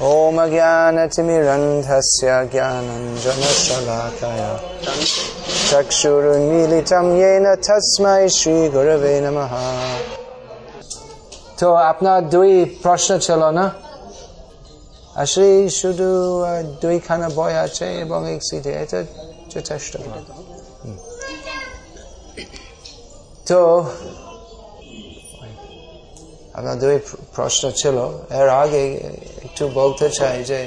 ॐ ज्ञानतिमिरन्धस्य ज्ञानञ्जनशलाकय चक्षुरुन्मीलितं येन तस्मै শ্রীগুরবে নমঃ তো আপনার দুই প্রশ্ন ছিল না আসলে শুধু দুইখানা বই আছে এবং এক সিটে এটা যথেষ্ট তো আপনার দুই প্রশ্ন ছিল। এর আগে একটু বলতে চাই যে,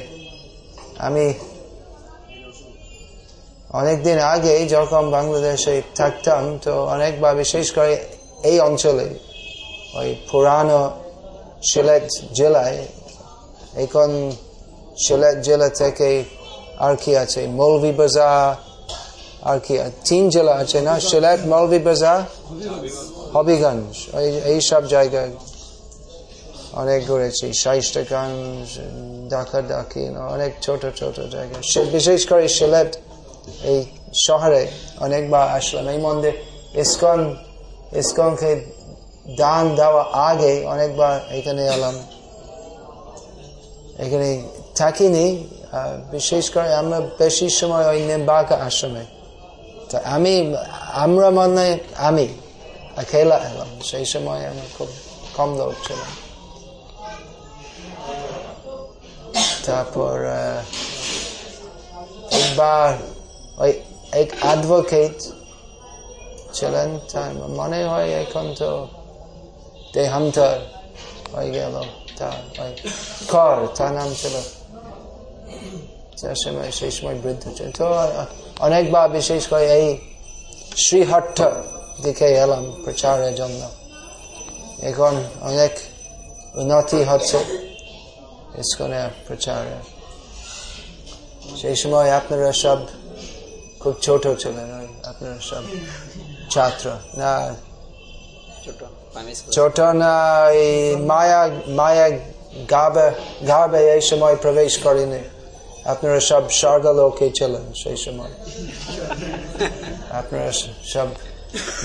আমি অনেকদিন আগে যখন বাংলাদেশে থাকতাম, তো অনেকবার বিশেষ করে এই অঞ্চলে, ওই পুরানো সিলেট জেলায়, এখন সিলেট জেলা থেকে আর কি আছে, মৌলভি বাজার, আর কি, তিন জেলা আছে না? সিলেট, মৌলভি বাজার, হবিগঞ্জ এই সব জায়গায়। অনেক ঘুরেছি শাইস্টাগঞ্জ ডাকা ডাকি অনেক ছোট ছোট জায়গা। বিশেষ করে সিলেট, এই শহরে অনেকবার আসলাম। এই মন্দির, ইস্কন, ইস্কনকে দান দেওয়া আগে অনেকবার এখানে এলাম। এখানে থাকিনি বিশেষ করে আমরা বেশি সময় ওই নেমবাগা আশ্রমে। তা আমি, আমরা মনে আমি খেলা এলাম। সেই সময় আমার খুব কম লোক ছিলাম। তারপর একবার ওই এক অ্যাডভোকেট ছিলেন তার মনে হয় এখন তো দেহান্তর হয়ে গেল তার কর তার নাম ছিল সময় সেই সময় বৃদ্ধ ছিল তো অনেকবার বিশেষ করে এই শ্রীহট্ট দিকে এলাম প্রচারের জন্য এখন অনেক উন্নতি হচ্ছে ইস্কনের প্রচারে সেই সময় আপনারা সব খুব ছোট ছিলেন আপনারা সব ছাত্র। না, ছোট না, এই মায়া মায়া গাবে গাবে এই সময় প্রবেশ করেনি। আপনারা সব স্বর্গলোকে ছিলেন সেই সময়। আপনারা সব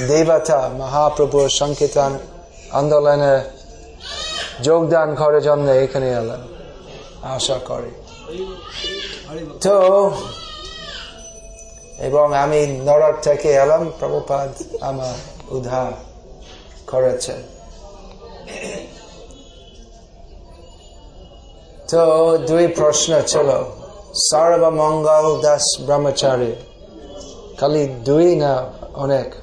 দেবতা, মহাপ্রভুর সংকীর্তন, আন্দোলনে যোগদান করার জন্য এখানে এলেন। আশা করি। তো, এবং আমি নরক থেকে এলাম, প্রভুপাদ আমার উদ্ধার করেছে। তো, দুই প্রশ্ন ছিল। সর্বমঙ্গল দাস ব্রহ্মচারী, খালি দুই না অনেক?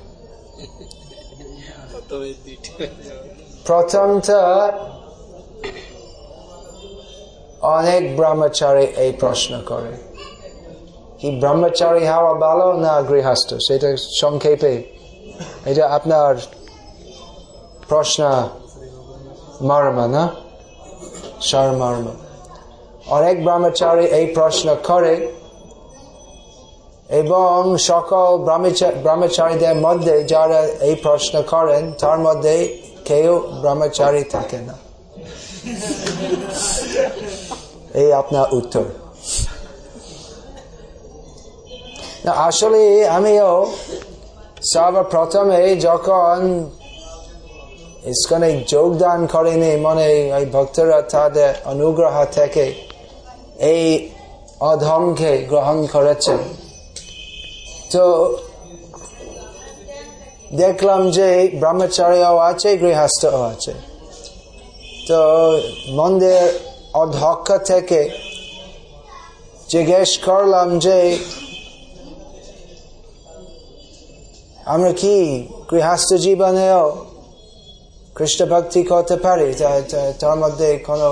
প্রথমটা অনেক ব্রহ্মচারী এই প্রশ্ন করে। কি ব্রহ্মচারী হওয়া ভালো না গৃহস্থ? সেটা সংক্ষেপে। এটা আপনার প্রশ্ন মর্ম, না? সারমর্ম অনেক ব্রহ্মচারী এই প্রশ্ন করে এবং সকল ব্রহ্মচারীদের মধ্যে যারা এই প্রশ্ন করেন, তার মধ্যে কেউ ব্রহ্মচারী থাকে না। এই আপনার উত্তর। আসলে আমিও সর্বপ্রথমে যখন ইস্কনে যোগদান করেনি, মনে ওই ভক্তরা তাদের অনুগ্রহ থেকে এই অধমকে গ্রহণ করেছেন। তো দেখলাম যে ব্রহ্মচারীও আছে গৃহস্থ আছে। তো মন্দির অধ্যক্ষ থেকে জিজ্ঞেস করলাম যে আমরা কি গৃহস্থ জীবনেও খ্রিস্ট ভক্তি করতে পারি তার মধ্যে কোনো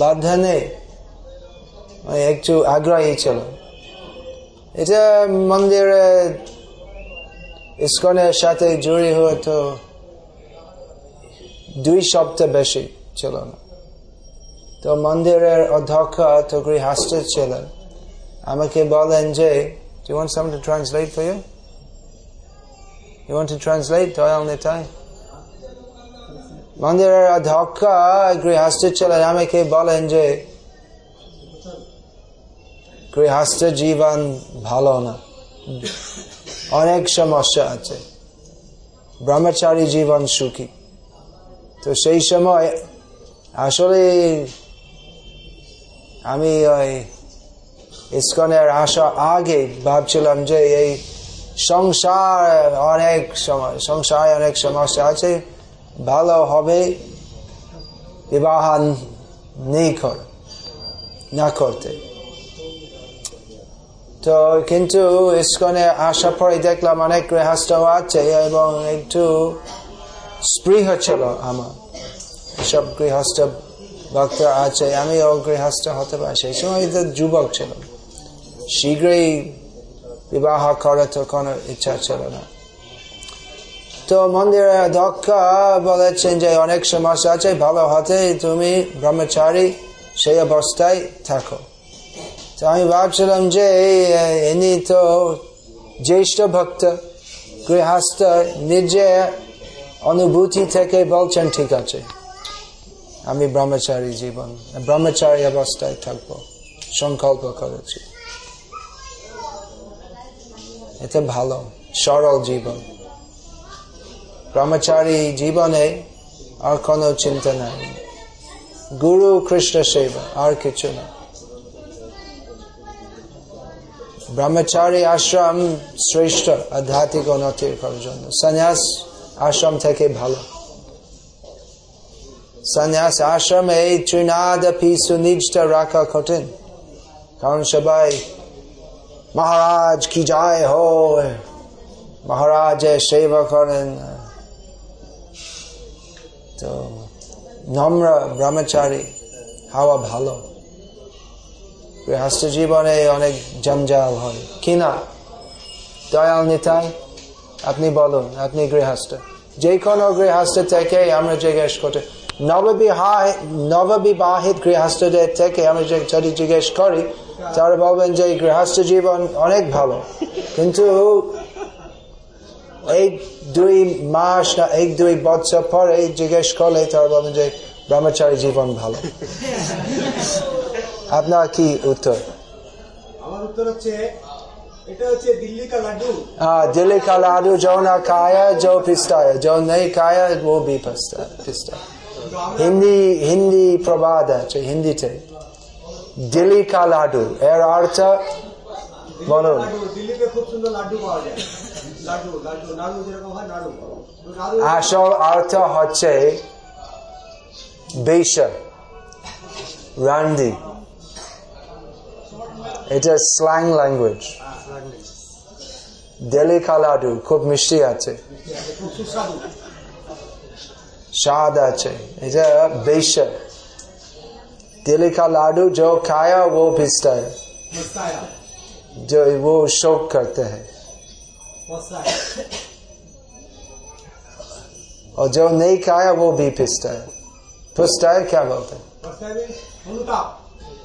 বাধা নেই একটু আগ্রহী ছিল এটা মন্দিরে ইস্কনের সাথে জড়ি হয়ে তো দুই সপ্তাহ বেশি ছিল না তো মন্দিরের অধ্যক্ষ তো গৃহস্থ ছিলেন আমাকে বলেন যে you want someone to translate for you? You want to translate? Doyle Nitai? মন্দিরের অধ্যক্ষ গৃহস্থ ছিলেন আমাকে বলেন যে গৃহস্থ জীবন ভালো না অনেক সমস্যা আছে ব্রহ্মচারী জীবন সুখী তো সেই সময় আসলে আমি ওই ইস্কনের আসা আগে ভাবছিলাম যে এই সংসার অনেক সংসারে অনেক সমস্যা আছে, ভালো হবে বিবাহ নেই কর না করতে। তো কিন্তু ইস্কনে আসার পরে দেখলাম অনেক গৃহস্থ আছে এবং একটু স্পৃহ ছিল আমার। সব গৃহস্থ ভক্ত আছে আমিও গৃহস্থ হতে পারি। সেই সময় তো যুবক ছিল। শীঘ্রই বিবাহ করার তো কোনো ইচ্ছা ছিল না। তো মন্দিরে দক্ষ বলেছেন যে, অনেক সমস্যা আছে, ভালো হতে তুমি ব্রহ্মচারী, সেই অবস্থায় থাকো। তো আমি ভাবছিলাম যে, ইনি তো জ্যেষ্ঠ ভক্ত, গৃহস্থ, নিজে অনুভূতি থেকে বলছেন, ঠিক আছে। আমি ব্রহ্মচারী জীবন, ব্রহ্মচারী অবস্থায় থাকব, সংকল্প করেছি। এটা ভালো, সরল জীবন। ব্রহ্মচারী জীবনে আর কোনো চিন্তা নাই। গুরু কৃষ্ণ সেবা, আর কিছু না। ব্রহ্মচারী আশ্রম শ্রেষ্ঠ আধ্যাত্মিক উন্নতির জন্য। সন্ন্যাস আশ্রম থেকে ভালো। সন্ন্যাস আশ্রমে ত্রিনাদপি সুনিজটা রাখা কঠিন কারণ সবাই মহারাজ কি যায় হো মহারাজের সেবা করেন তো নম্র ব্রহ্মচারী হাওয়া ভালো গৃহস্থ জীবনে অনেক জঞ্জাল হয় কিনা দয়াল নিতাই আপনি বলুন আপনি গৃহস্থ যে কোনো গৃহস্থ থেকে আমরা জিজ্ঞেস করতে নববিবাহিত গৃহস্থদের থেকে আমরা যদি জিজ্ঞেস করি তারা বলবেন যে গৃহস্থ জীবন অনেক ভালো কিন্তু এই দুই মাস না এক দুই বছর পরে জিজ্ঞেস করলে তারা বলবেন যে ব্রহ্মচারী জীবন ভালো আপনার কি উত্তর আমার উত্তর হচ্ছে এটা হচ্ছে দিল্লি কা লাড্ডু हाँ दिल्ली का लाडू जो ना खाया जो पिस्ता है जो नहीं खाया वो भी पिस्ता पिस्ता হিন্দি হিন্দি প্রবাদ আছে হিন্দিতে দিল্লি কা লাডু এর অর্থ বলুন আসল অর্থ হচ্ছে বেশ রান্দি এটা স্ল্যাং ল্যাঙ্গুয়েজ দিল্লি কা লাডু খুব মিষ্টি আছে शादा अच्छे इज़ बेश तेल का लाडू जो खाया वो पिसता है जो वो शोक करते हैं और जो नहीं खाया वो भी पिसता है पुसता है क्या बोलते हैं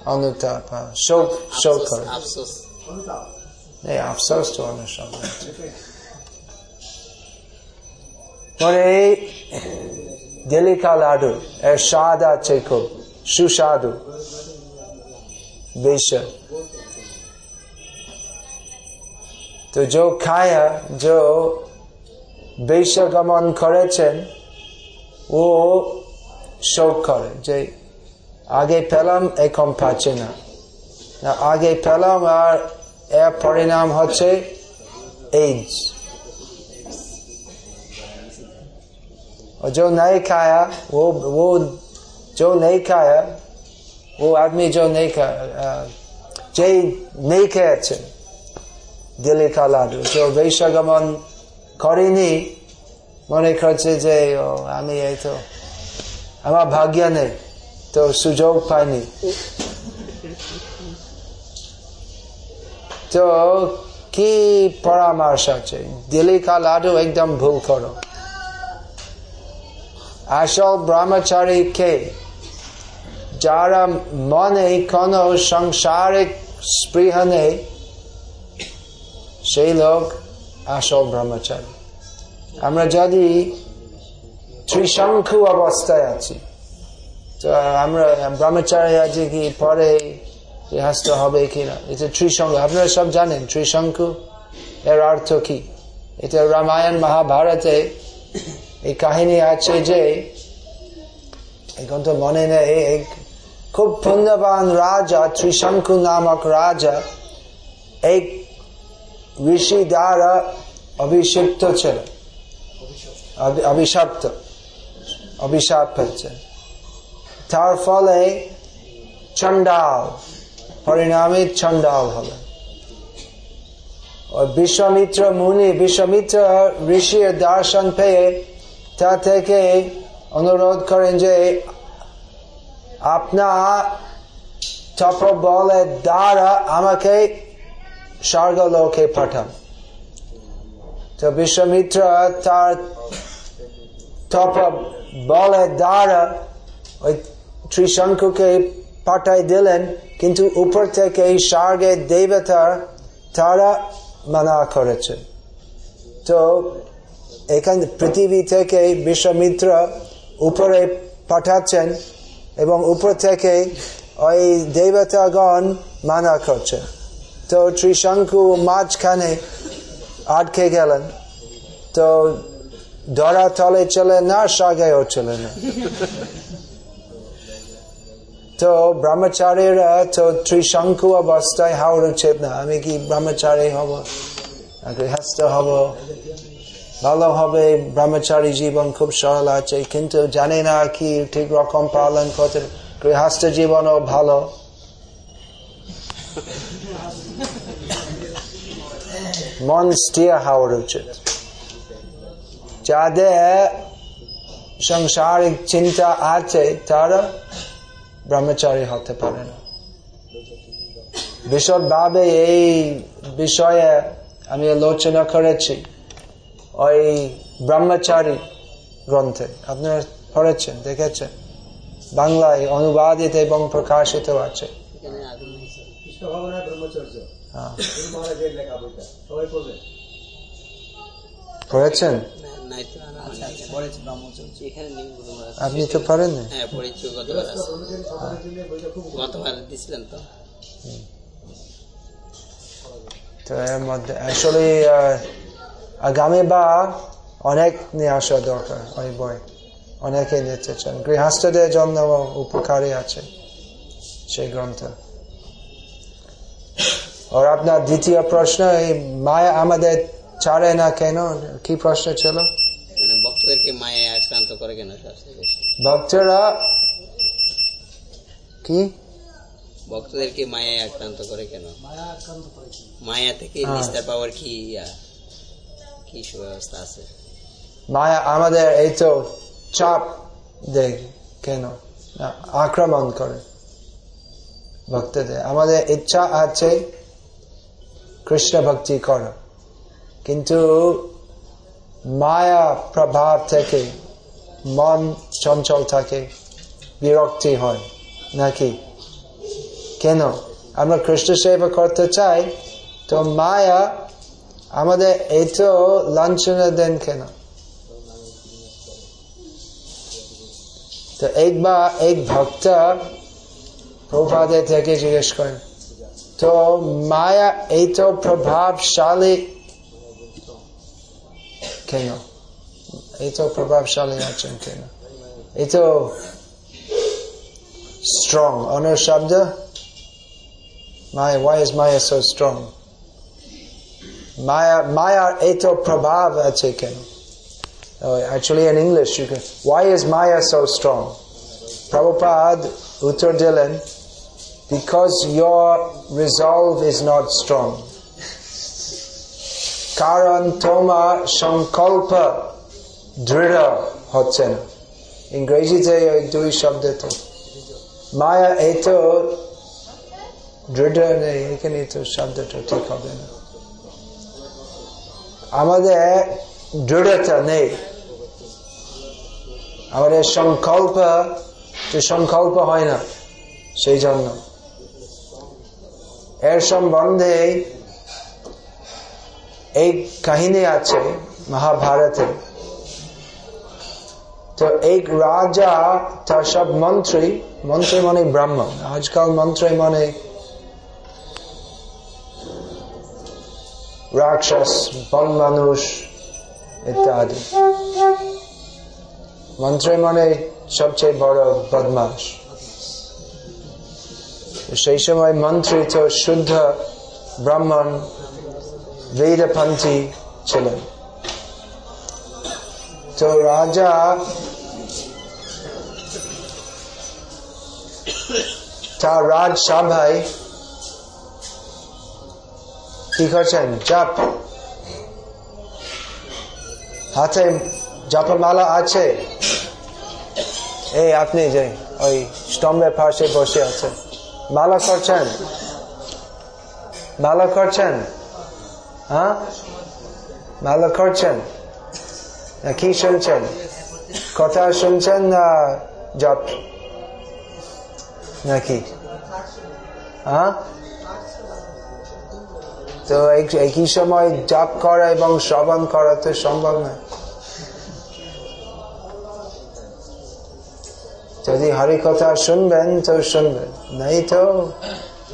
अनुताप हाँ शोक शोक कर नहीं अफसोस तो और এর স্বাদ আছে খুব সুস্বাদু বেশ তো जो খায়া जो বেশ গমন করেছেন ও শোক করে যে আগে পেলাম এখন পাচ্ছে না, আগে পেলাম আর এর পরিণাম হচ্ছে এইডস जो नहीं खाया वो वो जो नहीं खाया वो आदमी जो नहीं खाया যে নেই খেয়েছে দিল্লি কা লাডু যে বৈশাগমন করেনি মনে করছে যে ও, আমি এই তো আমার ভাগ্য নেই তো সুযোগ পাইনি তো কি পরামর্শ আছে দিল্লি কা লাডু একদম ভুল করো আসল ব্রহ্মচারী কে যারা মনে কোন সংসারিক স্পৃহ নেই সেই লোক আসল ব্রহ্মচারী আমরা যদি ত্রিশঙ্কু অবস্থায় আছি, তো আমরা ব্রহ্মচারী আছি কি পরে গৃহস্থ হবে কিনা? এটা ত্রিশঙ্কু আপনারা সব জানেন ত্রিশঙ্কু এর অর্থ কি? এটা রামায়ণ মহাভারতে এই কাহিনী আছে যে এখন তো মনে নেই খুব পুণ্যবান রাজা, ত্রিশঙ্কু নামক রাজা, এক ঋষি দ্বারা অভিষিক্ত ছিল অভিশপ্ত। অভিশাপ হচ্ছে তার ফলে চন্ডাল পরিণামে চন্ডাল ওই বিশ্বমিত্র মুনি, বিশ্বমিত্র ঋষির দর্শন পেয়ে তা থেকে অনুরোধ করেন যে আপনার তপবলের দ্বারা আমাকে স্বর্গলোকে পাঠান তো বিশ্বমিত্র তার বলের দ্বারা ওই ত্রিশঙ্কুকে পাঠাই দিলেন কিন্তু উপর থেকে এই স্বর্গের দেবতা তারা মানা করেছে তো এখান পৃথিবী থেকে বিশ্বমিত্র উপরে পাঠাচ্ছেন এবং উপর থেকে ওই দেবতাগণ মানা করছেন তো ত্রিশঙ্কু মাঝখানে আটকে গেলেন। তো ধরা তলে চলে না, সাগেও চলে না। তো ব্রহ্মচারীরা, তো ত্রিশঙ্কু অবস্থায় হওয়ার উচিত না। আমি কি ব্রহ্মচারী হব? না গৃহস্থ হব? ভালো হবে ব্রহ্মচারী জীবন খুব সরল আছে কিন্তু জানি না কি ঠিক রকম পালন করতে গৃহস্থ জীবনও ভালো মন স্থির হওয়ার উচিত যাদের সংসারিক চিন্তা আছে তারা ব্রহ্মচারী হতে পারে না বিশদভাবে এই বিষয়ে আমি আলোচনা করেছি ওই ব্রহ্মচারী গ্রন্থে। আপনারা পড়েছেন, দেখেছেন? বাংলায় অনুবাদিত এবং প্রকাশিত আছে। হ্যাঁ। আপনি তো পড়েন হ্যাঁ। তো এর মধ্যে অ্যাকচুয়ালি আগামী বা অনেক নিয়ে আসা দরকার ওই বই। অনেকে নিতে চান গৃহস্থদের জন্য উপকারী আছে সেই গ্রন্থ। আর আপনার দ্বিতীয় প্রশ্ন এই মায়া আমাদের ছাড়ে না কেন? কি প্রশ্ন ছিল? ভক্তদেরকে মায়ে আক্রান্ত করে কেন ভক্তরা কি? ভক্তদেরকে মায়ায় আক্রান্ত করে কেন? মায়া থেকে নিস্তার পাওয়ার কি ইয়া, কি সুব্যবস্থা আছে মায়া আমাদের এই তো চাপ দেয় কেন? আক্রমণ করে। ভক্তদের। আমাদের ইচ্ছা আছে কৃষ্ণ ভক্তি করা। কিন্তু মায়া প্রভাব থেকে, মন চঞ্চল থাকে, বিরক্তি হয়। নাকি? কেন? আমরা কৃষ্ণ সেবা করতে চাই, তো মায়া আমাদের এই তো লাঞ্ছনা দেন কেন? তো একবার এক ভক্ত প্রভাদের থেকে জিজ্ঞেস করেন, তো মায়া এই তো প্রভাবশালী কেন? এই তো প্রভাবশালী আছেন কেন? এই তো স্ট্রং অন্য শব্দ মায়া why is Maya so strong? মায়া মায়ার এই তো প্রভাব আছে কেন Uh, actually, in English, you can. Why is Maya so strong? Prabhupada Uttar Dylan, because your resolve is not strong. কারণ তোমার সংকল্প দৃঢ় হচ্ছে না ইংরেজিতে ওই দুই শব্দ তো মায়া এই তো দৃঢ় নেই এখানে তো শব্দটা ঠিক হবে না আমাদের দৃঢ়তা নেই। আমাদের সংকল্প, যে সংকল্প হয় না, সেই জন্য। এর সম্বন্ধে এই কাহিনী আছে মহাভারতে। তো এক রাজা তার সব মন্ত্রী মন্ত্রী মানে ব্রাহ্মণ। আজকাল মন্ত্রী মানে রাক্ষস, বন মানুষ, ইত্যাদি। মন্ত্রী মানে সবচেয়ে বড় বদমাস সেই সময় মন্ত্রী তো শুদ্ধ ব্রাহ্মণ বেদপন্থী ছিলেন। তো রাজা তার রাজসভায় কি করছেন জপ হাতে জপমালা আছে, এই আপনি যে ওই স্তম্ভের পাশে বসে আছে মালা করছেন? ভালো করছেন? হ্যাঁ? ভালো করছেন? কি শুনছেন? কথা শুনছেন না জপ? নাকি? হ্যাঁ? তো এক- একই সময় জপ করা এবং শ্রবণ করা তো সম্ভব না। যদি হরি কথা শুনবেন তো শুনবেন, নাই তো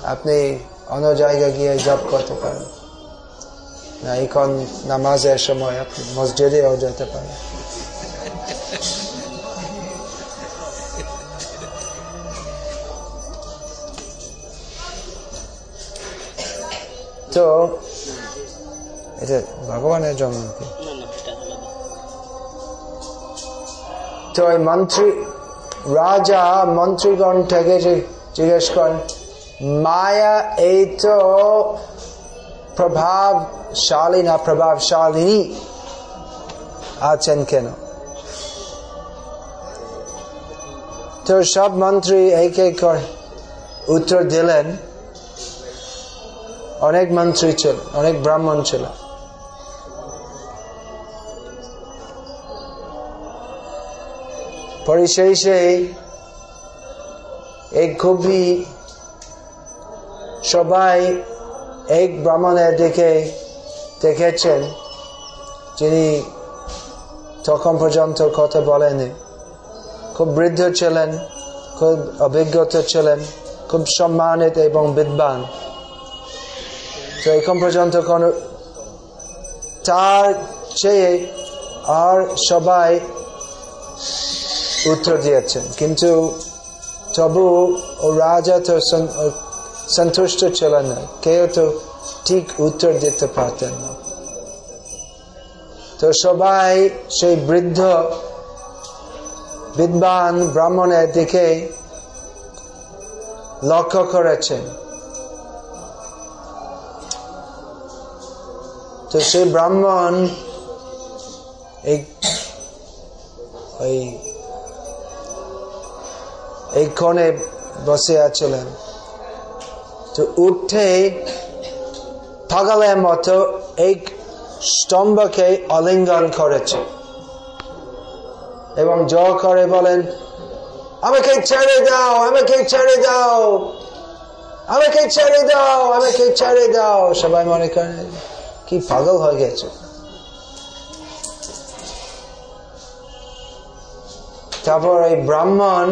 আপনি অন্য জায়গায় গিয়ে জব করতে পারেন। না, এখন নামাজের সময় আপনি মসজিদেও যেতে পারেন। তো এটা ভগবানের আলাদা তো মন্ত্রী, রাজা মন্ত্রীগণ থেকে জিজ্ঞেস করেন, মায়া এই তো প্রভাবশালী না প্রভাবশালিনী আছেন কেন? তো সব মন্ত্রী এক এক উত্তর দিলেন অনেক মন্ত্রী ছিল অনেক ব্রাহ্মণ ছিল। পরিশেষে এক খুবই সবাই এক ব্রাহ্মণের দিকে দেখেছেন, যিনি তখন পর্যন্ত কথা বলেনি খুব বৃদ্ধ ছিলেন, খুব অভিজ্ঞতা ছিলেন, খুব সম্মানিত এবং বিদ্বান। এখন পর্যন্ত কোন তার চেয়ে আর সবাই উত্তর দিয়েছেন। কিন্তু তবু ও রাজা তো সন- সন্তুষ্ট ছিলেন না। কেউ তো ঠিক উত্তর দিতে পারতেন না। তো সবাই সেই বৃদ্ধ বিদ্বান ব্রাহ্মণের দিকে লক্ষ্য করেছেন। তো সেই ব্রাহ্মণ এই, ওই, এই কোণে বসে আছিলেন তো উঠে পাগলের মতো এক স্তম্ভকে অলিঙ্গন করেছে এবং জ করে বলেন, আমাকে ছেড়ে দাও, আমাকে ছেড়ে দাও, আমাকে ছেড়ে দাও, আমাকে ছেড়ে দাও। সবাই মনে করে। কি পাগল হয়ে গেছে? তারপর এই ব্রাহ্মণ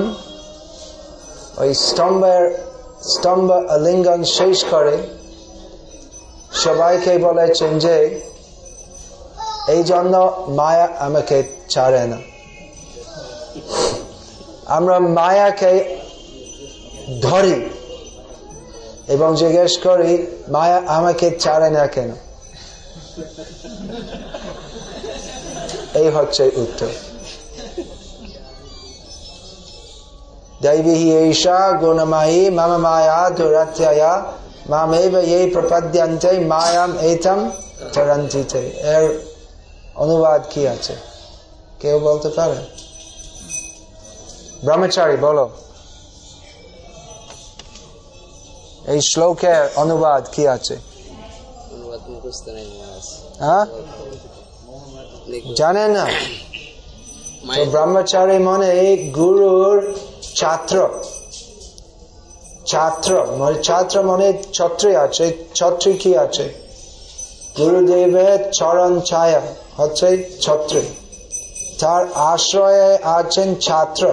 ওই স্তম্ভের স্তম্ভ আলিঙ্গন শেষ করে সবাইকে বলেছেন যে, এই জন্য মায়া আমাকে ছাড়ে না। আমরা মায়াকে ধরি এবং জিজ্ঞেস করি, মায়া আমাকে ছাড়ে না কেন? এই হচ্ছে উত্তর। দৈবিহি ঐষা গুণমায়ী মাম মায়া দুরাত্যয়া মাম এই প্রপাদ্যন্ত মায়াম এইতম তরন্তিতে এর অনুবাদ কি আছে? কেউ বলতে পারে? ব্রহ্মচারী, বলো। এই শ্লোকের অনুবাদ কি আছে? হ্যাঁ জানেন না। তো ব্রহ্মচারী মনে গুরুর ছাত্র। ছাত্র। মানে ছাত্র মানে ছত্রী আছে। ছত্রী কি আছে? গুরুদেবের চরণ ছায়া হচ্ছে ছত্রী তার আশ্রয়ে আছেন ছাত্র।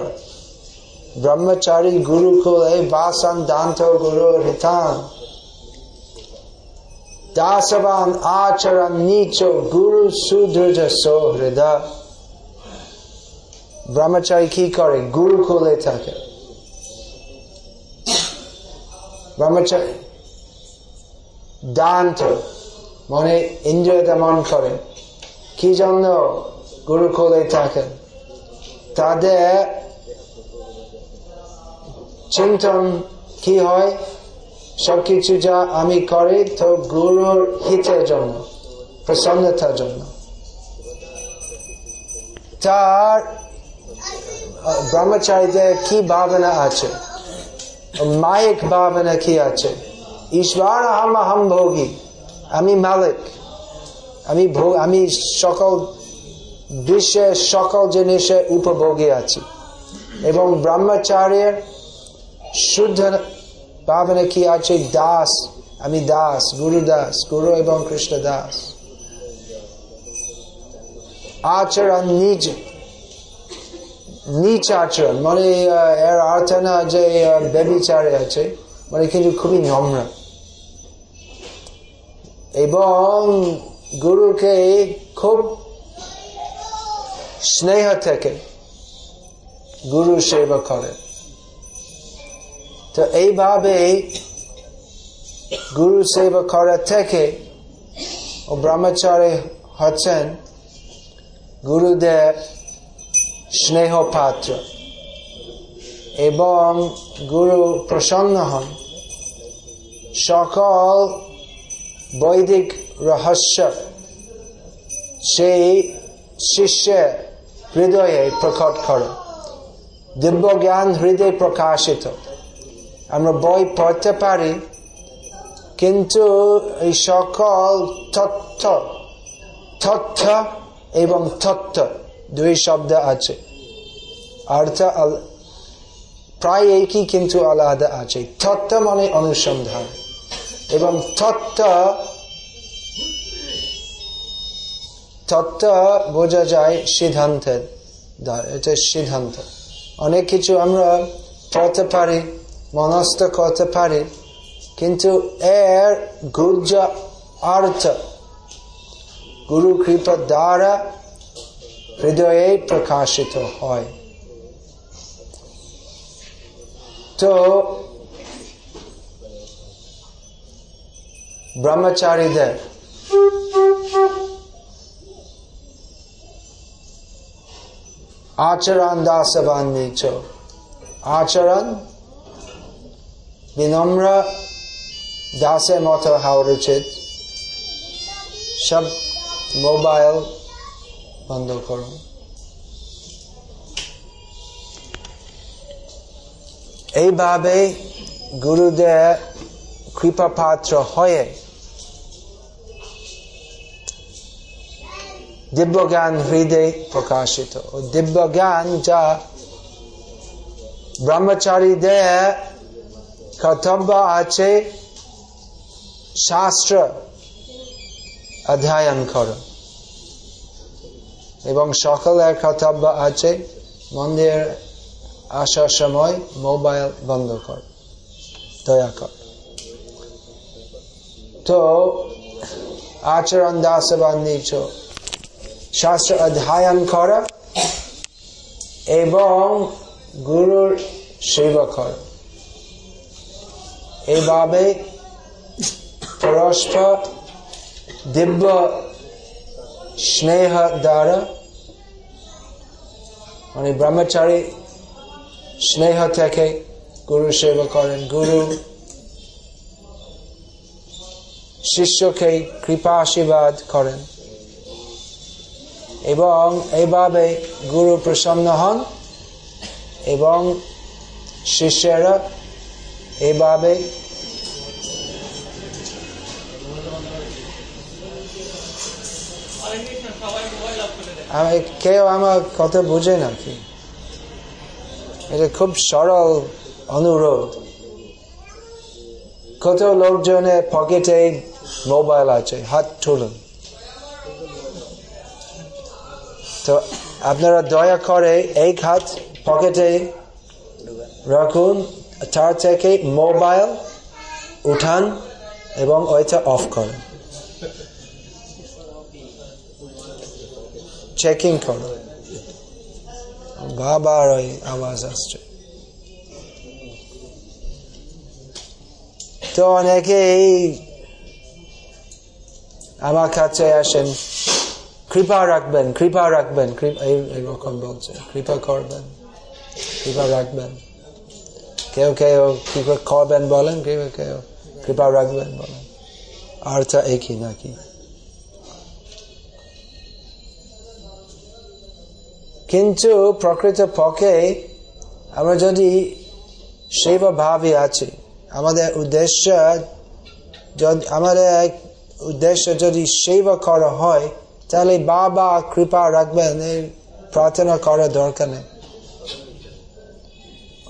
ব্রহ্মচারী গুরুকুলে বাসন দান্ত গুরু হৃতান। দাসবান আচরণ নিচ গুরু সুদৃঢ় সৌহৃদা ব্রহ্মচারী কি করে গুরুকুলে থাকে মনে ইন্দ্রিয় দমন করে কি জন্য গুরুকুলে থাকেন তাদের চিন্তন কি হয় সবকিছু যা আমি করি তো গুরুর হিতের জন্য, প্রসন্নতার জন্য। তার, ব্রহ্মচারীদের কি ভাবনা আছে? মায়িক ভাবনা কি আছে? ঈশ্বর আহম আহম ভোগী, আমি মালিক। আমি আমি সকল বিশ্বের সকল জিনিসের উপভোগী আছি। এবং ব্রহ্মচার্যের শুদ্ধ ভাবনা কি? আছে দাস, আমি দাস, গুরু দাস, গুরু এবং কৃষ্ণ দাস। আচরণ নিজ নিচ আচরণ। মানে এর অর্থ না যে ব্যবিচারে আছে মানে কিন্তু খুবই নম্র। এবং গুরুকে খুব স্নেহ থেকে গুরু সেবা করে। তো এইভাবে গুরু সেবা করা থেকে ও ব্রহ্মচারী হচ্ছেন গুরুদেব স্নেহ পাত্র এবং গুরু প্রসন্ন হন। সকল বৈদিক রহস্য সেই শিষ্যের হৃদয়ে প্রকট করে দিব্য জ্ঞান হৃদয় প্রকাশিত। আমরা বই পড়তে পারি, কিন্তু এই সকল তথ্য তথ্য এবং তত্ত্ব দুই শব্দ আছে। অর্থ প্রায় একই, কিন্তু আলাদা আছে। তত্ত্ব মানে অনুসন্ধান। এবং তত্ত্ব তত্ত্ব বোঝা যায় সিদ্ধান্তের দ্বারা, এটা সিদ্ধান্ত। অনেক কিছু আমরা পড়তে পারি। মনস্থ করতে পারি, কিন্তু এর গুর্জ অর্থ গুরু কৃপা দ্বারা হৃদয়ে প্রকাশিত হয়। তো ব্রহ্মচারীদের আচরণ দাসবান নিচ আচরণ বিনম্র দাসের মতো হওয়া উচিত। সব মোবাইল বন্ধ করুন। এইভাবে গুরুদেব কৃপা পাত্র হয়ে দিব্য জ্ঞান হৃদয় প্রকাশিত। ও দিব্য জ্ঞান যা ব্রহ্মচারীদের কর্তব্য আছে শাস্ত্র অধ্যয়ন কর এবং সকলের কর্তব্য আছে মন্দির আসার সময় মোবাইল বন্ধ কর দয়া কর তো আচরণ দাসবান নিচ শাস্ত্র অধ্যয়ন করা এবং গুরুর সেবা করা এইভাবে পরস্পর দিব্য স্নেহ দ্বারা মানে ব্রহ্মচারী স্নেহ থেকে গুরু সেবা করেন। গুরু শিষ্যকে কৃপা আশীর্বাদ করেন। এবং এইভাবে গুরু প্রসন্ন হন এবং শিষ্যেরা এইভাবে কেউ আমার কথা বুঝে নাকি এটা খুব সরল অনুরোধ। কত লোকজনের পকেটে মোবাইল আছে, হাত তুলুন। তো আপনারা দয়া করে এক হাত পকেটে রাখুন, তার থেকে মোবাইল উঠান এবং ওইটা অফ করেন। চেকিং করো বাবার ওই আওয়াজ আসছে তো অনেকে এই আমার কাছে আসেন, কৃপা রাখবেন কৃপা রাখবেন এই- এইরকম বলছে, কৃপা করবেন, কৃপা রাখবেন। কেউ কেউ কি করে করবেন বলেন, কেউ কেউ কৃপা রাখবেন বলেন। আর তা একই নাকি? কিন্তু প্রকৃত পক্ষে আমরা যদি সেবা ভাবে আছি, আমাদের উদ্দেশ্য আমাদের উদ্দেশ্য যদি সেবা করা হয়, তাহলে বাবা কৃপা রাখবেন প্রার্থনা করার দরকার নেই।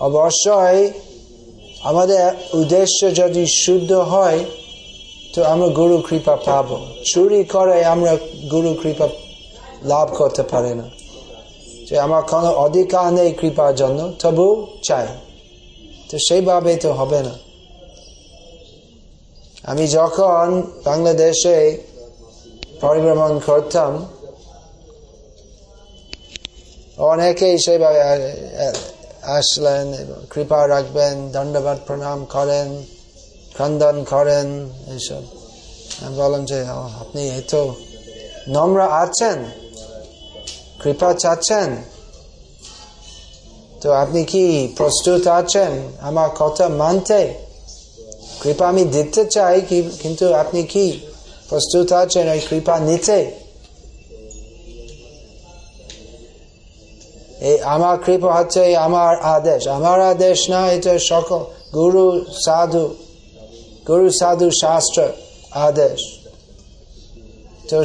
অবশ্যই আমাদের উদ্দেশ্য যদি শুদ্ধ হয়, তো আমরা গুরু কৃপা পাবো। চুরি করে আমরা গুরু কৃপা লাভ করতে পারি না। যে আমার কোনো অধিকার নেই কৃপার জন্য, তবু চাই। তো সেইভাবে তো হবে না। আমি যখন বাংলাদেশে পরিভ্রমণ করতাম, অনেকেই আ- আসলেন, কৃপা রাখবেন দণ্ডবাদ প্রণাম করেন খন্দন করেন, এইসব। আমি বললাম যে আপনি এত নম্র আছেন? কৃপা চাচ্ছেন। তো আপনি কি প্রস্তুত আছেন? আমার কথা মানতে? কৃপা আমি দিতে চাই কিন্তু আপনি কি প্রস্তুত আছেন ওই কৃপা নিতে? এই আমার কৃপা হচ্ছে আমার আদেশ। আমার আদেশ না, এটা সকল গুরু সাধু গুরু সাধু শাস্ত্র আদেশ। তো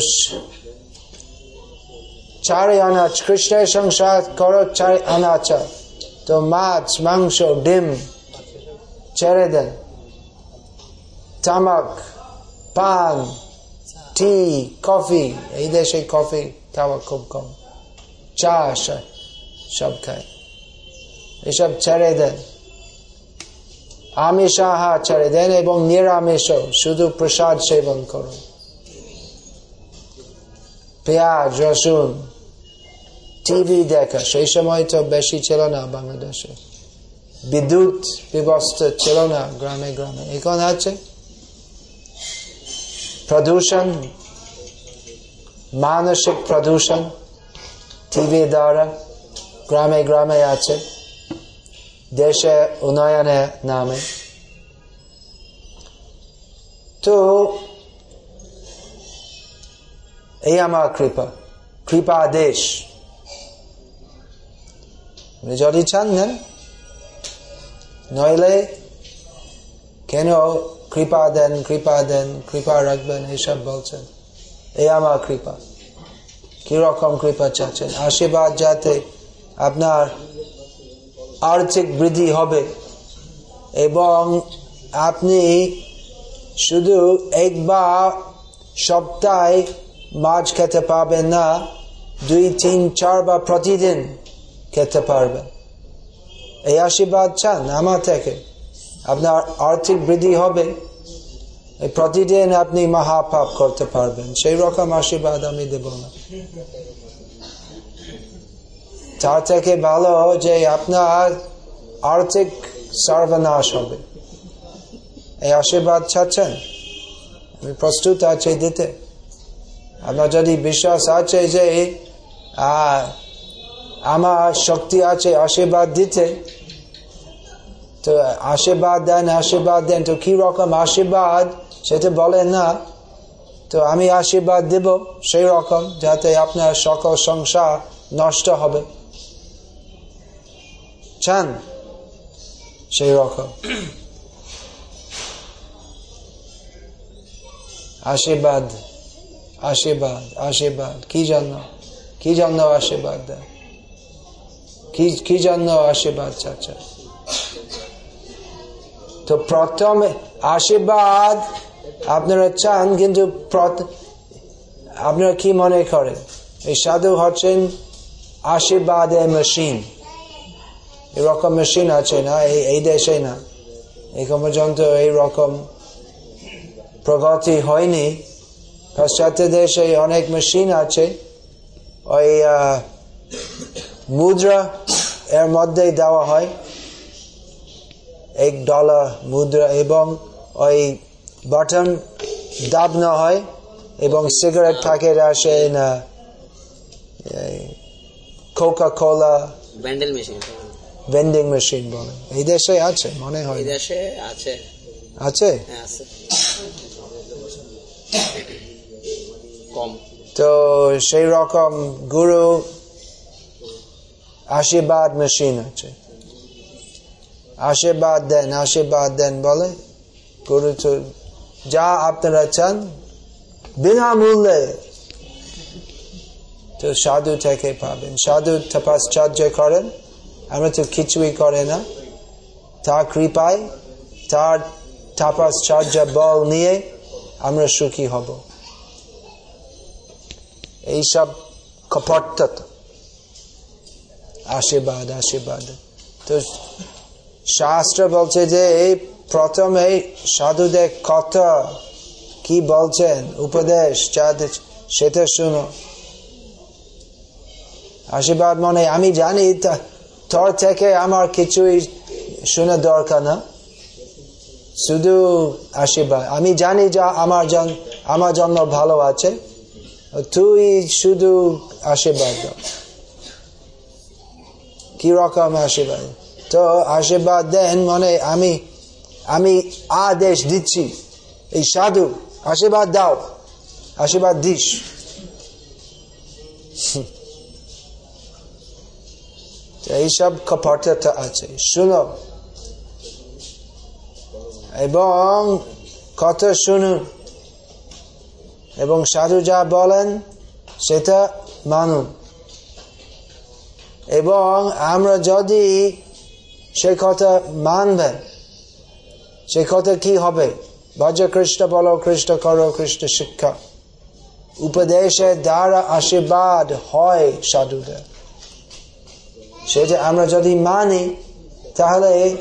চারি আনাজ কৃষ্ণের সংসার করো চারি আনাচ তো মাছ মাংস ডিম ছেড়ে দেন তামাক পান টি কফি এই দেশে কফি খাওয়া খুব কম। চা সব খায়। এসব ছেড়ে দেন আমিষ আহার ছেড়ে দেন এবং নিরামিষ শুধু প্রসাদ সেবন করুন পেঁয়াজ, রসুন টিভি দেখা, সেই সময় তো বেশি ছিল না বাংলাদেশে। বিদ্যুৎ ব্যবস্থা ছিল না গ্রামে গ্রামে। এখন আছে। প্রদূষণ, মানসিক প্রদূষণ, টিভি দ্বারা গ্রামে গ্রামে আছে। দেশে উন্নয়নের নামে। তো এই আমার কৃপা। কৃপা দেশ। আপনি যদি চান নেন নইলে কেন কৃপা দেন কৃপা দেন কৃপা রাখবেন এইসব বলছেন এই আমার কৃপা কীরকম কৃপা চাচ্ছেন আশীর্বাদ যাতে আপনার আর্থিক বৃদ্ধি হবে এবং আপনি শুধু একবার সপ্তাহে মাছ খেতে পাবেন না দুই তিন চার বা প্রতিদিন খেতে পারবেন এই আশীর্বাদ চান আমার থেকে। আপনার আর্থিক বৃদ্ধি হবে। প্রতিদিন আপনি মহাপাপ করতে পারবেন। সেই রকম আশীর্বাদ আমি দেব না। তার থেকে ভালো যে আপনার আর্থিক সর্বনাশ হবে। এই আশীর্বাদ চাচ্ছেন? আমি প্রস্তুত আছে দিতে। আপনার যদি বিশ্বাস আছে যে আমার শক্তি আছে, আশীর্বাদ দিতে। তো আশীর্বাদ দেন আশীর্বাদ দেন, তো কি রকম আশীর্বাদ? সেটা বলেন না। তো আমি আশীর্বাদ দেব সেই রকম, যাতে আপনার সকল সংসার নষ্ট হবে। চান? সেই রকম। আশীর্বাদ আশীর্বাদ আশীর্বাদ। কি জন্য? কি জন্য আশীর্বাদ দেয় কি জন্য আশীর্বাদ চাচ্ছে? তো প্রথম আশীর্বাদ আপনারা চান, কিন্তু আপনারা কি মনে করেন? এই সাধু হচ্ছেন আশীর্বাদের মেশিন এরকম মেশিন আছে না? এই দেশে না। এখন পর্যন্ত এইরকম প্রগতি হয়নি। পাশ্চাত্য দেশে অনেক মেশিন আছে। ওই মুদ্রা এর মধ্যে দেওয়া হয়। এক ডলার মুদ্রা এবং ওই বাটন দাবনা হয় এবং সিগারেট থাকে আসে না। কোকা কোলা ব্যান্ডেল মেশিন ভেন্ডিং মেশিন বলে। এই দেশে আছে মনে হয় দেশে আছে। আছে? হ্যাঁ আছে। তো সেই রকম গুরু আশীর্বাদ মেশিন আছে আশীর্বাদ দেন আশীর্বাদ দেন বলে গুরু যা আপনারা চান বিনামূল্যে তো সাধু থেকে পাবেন সাধু তপাশ্চর্য করেন আমরা তো কিছুই করে না তার কৃপায় তার তপাশ্চর্য বল নিয়ে আমরা সুখী হব এইসব কপটতা আশীর্বাদ আশীর্বাদ। তো শাস্ত্র বলছে যে এই প্রথমে সাধুদের কথা কি বলছেন? উপদেশ সেটা শুনো। আশীর্বাদ মনে আমি জানি তোর থেকে আমার কিছুই শোনা দরকার না। শুধু আশীর্বাদ। আমি জানি যা আমার জন আমার জন্য ভালো আছে। তুই শুধু আশীর্বাদ। কি রকম আশীর্বাদ তো আশীর্বাদ দেন মনে আমি আমি আদেশ দিচ্ছি। এই সাধু আশীর্বাদ দাও আশীর্বাদ দিস। এইসব কপটতা আছে, শুনো। এবং কথা শুনুন এবং সাধু যা বলেন, সেটা মানুন এবং আমরা যদি সে কথা মানবেন সে কথা কি হবে? ভজ কৃষ্ণ বলো, কৃষ্ণ করো খ্রিস্ট শিক্ষা। উপদেশের দ্বারা আশীর্বাদ হয় সাধুদের। সেটা আমরা যদি মানি, তাহলে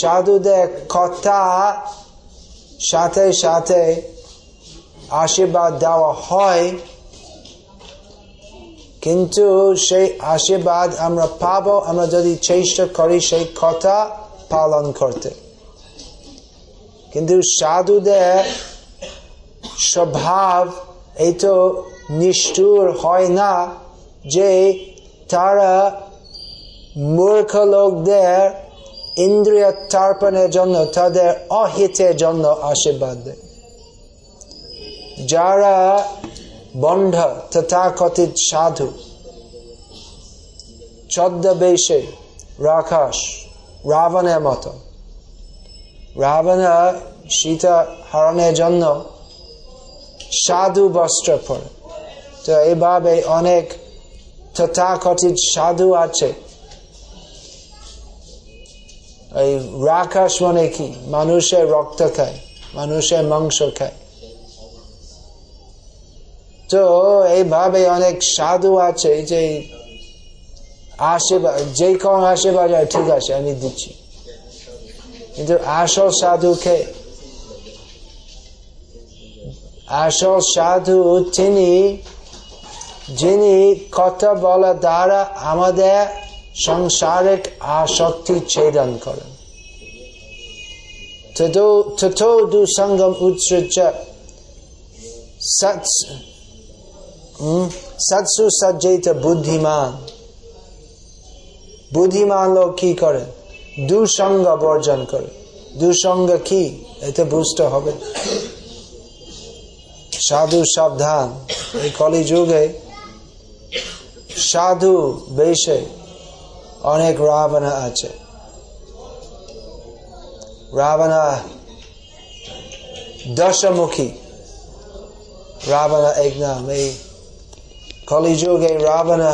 সাধুদের কথা সাথে সাথে আশীর্বাদ দেওয়া হয়। কিন্তু সেই আশীর্বাদ আমরা পাবো, আমরা যদি চেষ্টা করি সেই কথা পালন করতে। কিন্তু সাধুদের স্বভাব এই তো নিষ্ঠুর হয় না যে তারা মূর্খ লোকদের ইন্দ্রিয় তার্পণের জন্য, তাদের অহিতের জন্য আশীর্বাদ দেয়। যারা বন্ধ তথাকথিত সাধু। ছদ্মবেশে রাখাস রাবণের মতো। রাবণ সীতা হরণের জন্য সাধু বস্ত্র পরে। তো এইভাবে অনেক তথাকথিত সাধু আছে। এই রাখাস মানে কি? মানুষের রক্ত খায়, মানুষের মাংস খায়। তো এইভাবে অনেক সাধু আছে যে আশীর্বাদ যে আশীর্বাদ হয়, ঠিক আছে আমি দিচ্ছি। কিন্তু আসল সাধুকে আসল সাধু তিনি যিনি কথা বলা দ্বারা আমাদের সংসারিক আসক্তি ছেদন করেন। তথো দুসঙ্গম উৎসৃজ সৎসু সজ্জিত বুদ্ধিমান। বুদ্ধিমান লোক কি করে? দুসঙ্গ বর্জন করে। দুসঙ্গ কি? এতে বুঝতে হবে। সাধু সাবধান। এই কলি যুগে সাধু বেশে অনেক রাবণা আছে। রাবণা দশমুখী। রাবণা এক নাম, এই কলিযুগে রাবণা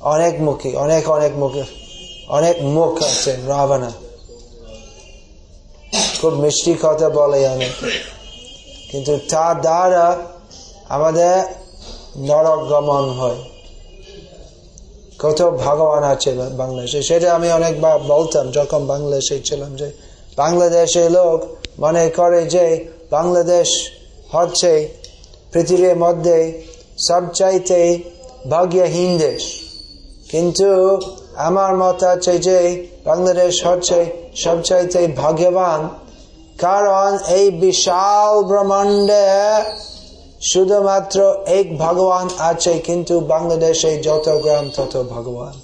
অনেক মুখী, অনেক অনেক মুখে, অনেক মুখ আছে রাবণা। খুব মিষ্টি কথা বলে অনেক কিন্তু তার দ্বারা আমাদের নরক গমন হয়। কত ভগবান আছে বাংলাদেশে। সেটা আমি অনেকবার বলতাম, যখন বাংলাদেশে ছিলাম যে বাংলাদেশের লোক মনে করে যে বাংলাদেশ হচ্ছে পৃথিবীর মধ্যে সবচাইতে ভাগ্যহীন দেশ। কিন্তু আমার মত আছে যে বাংলাদেশ হচ্ছে সবচাইতে ভাগ্যবান। কারণ এই বিশাল ব্রহ্মাণ্ডে শুধুমাত্র এক ভগবান আছে, কিন্তু বাংলাদেশে যত গ্রাম তত ভগবান।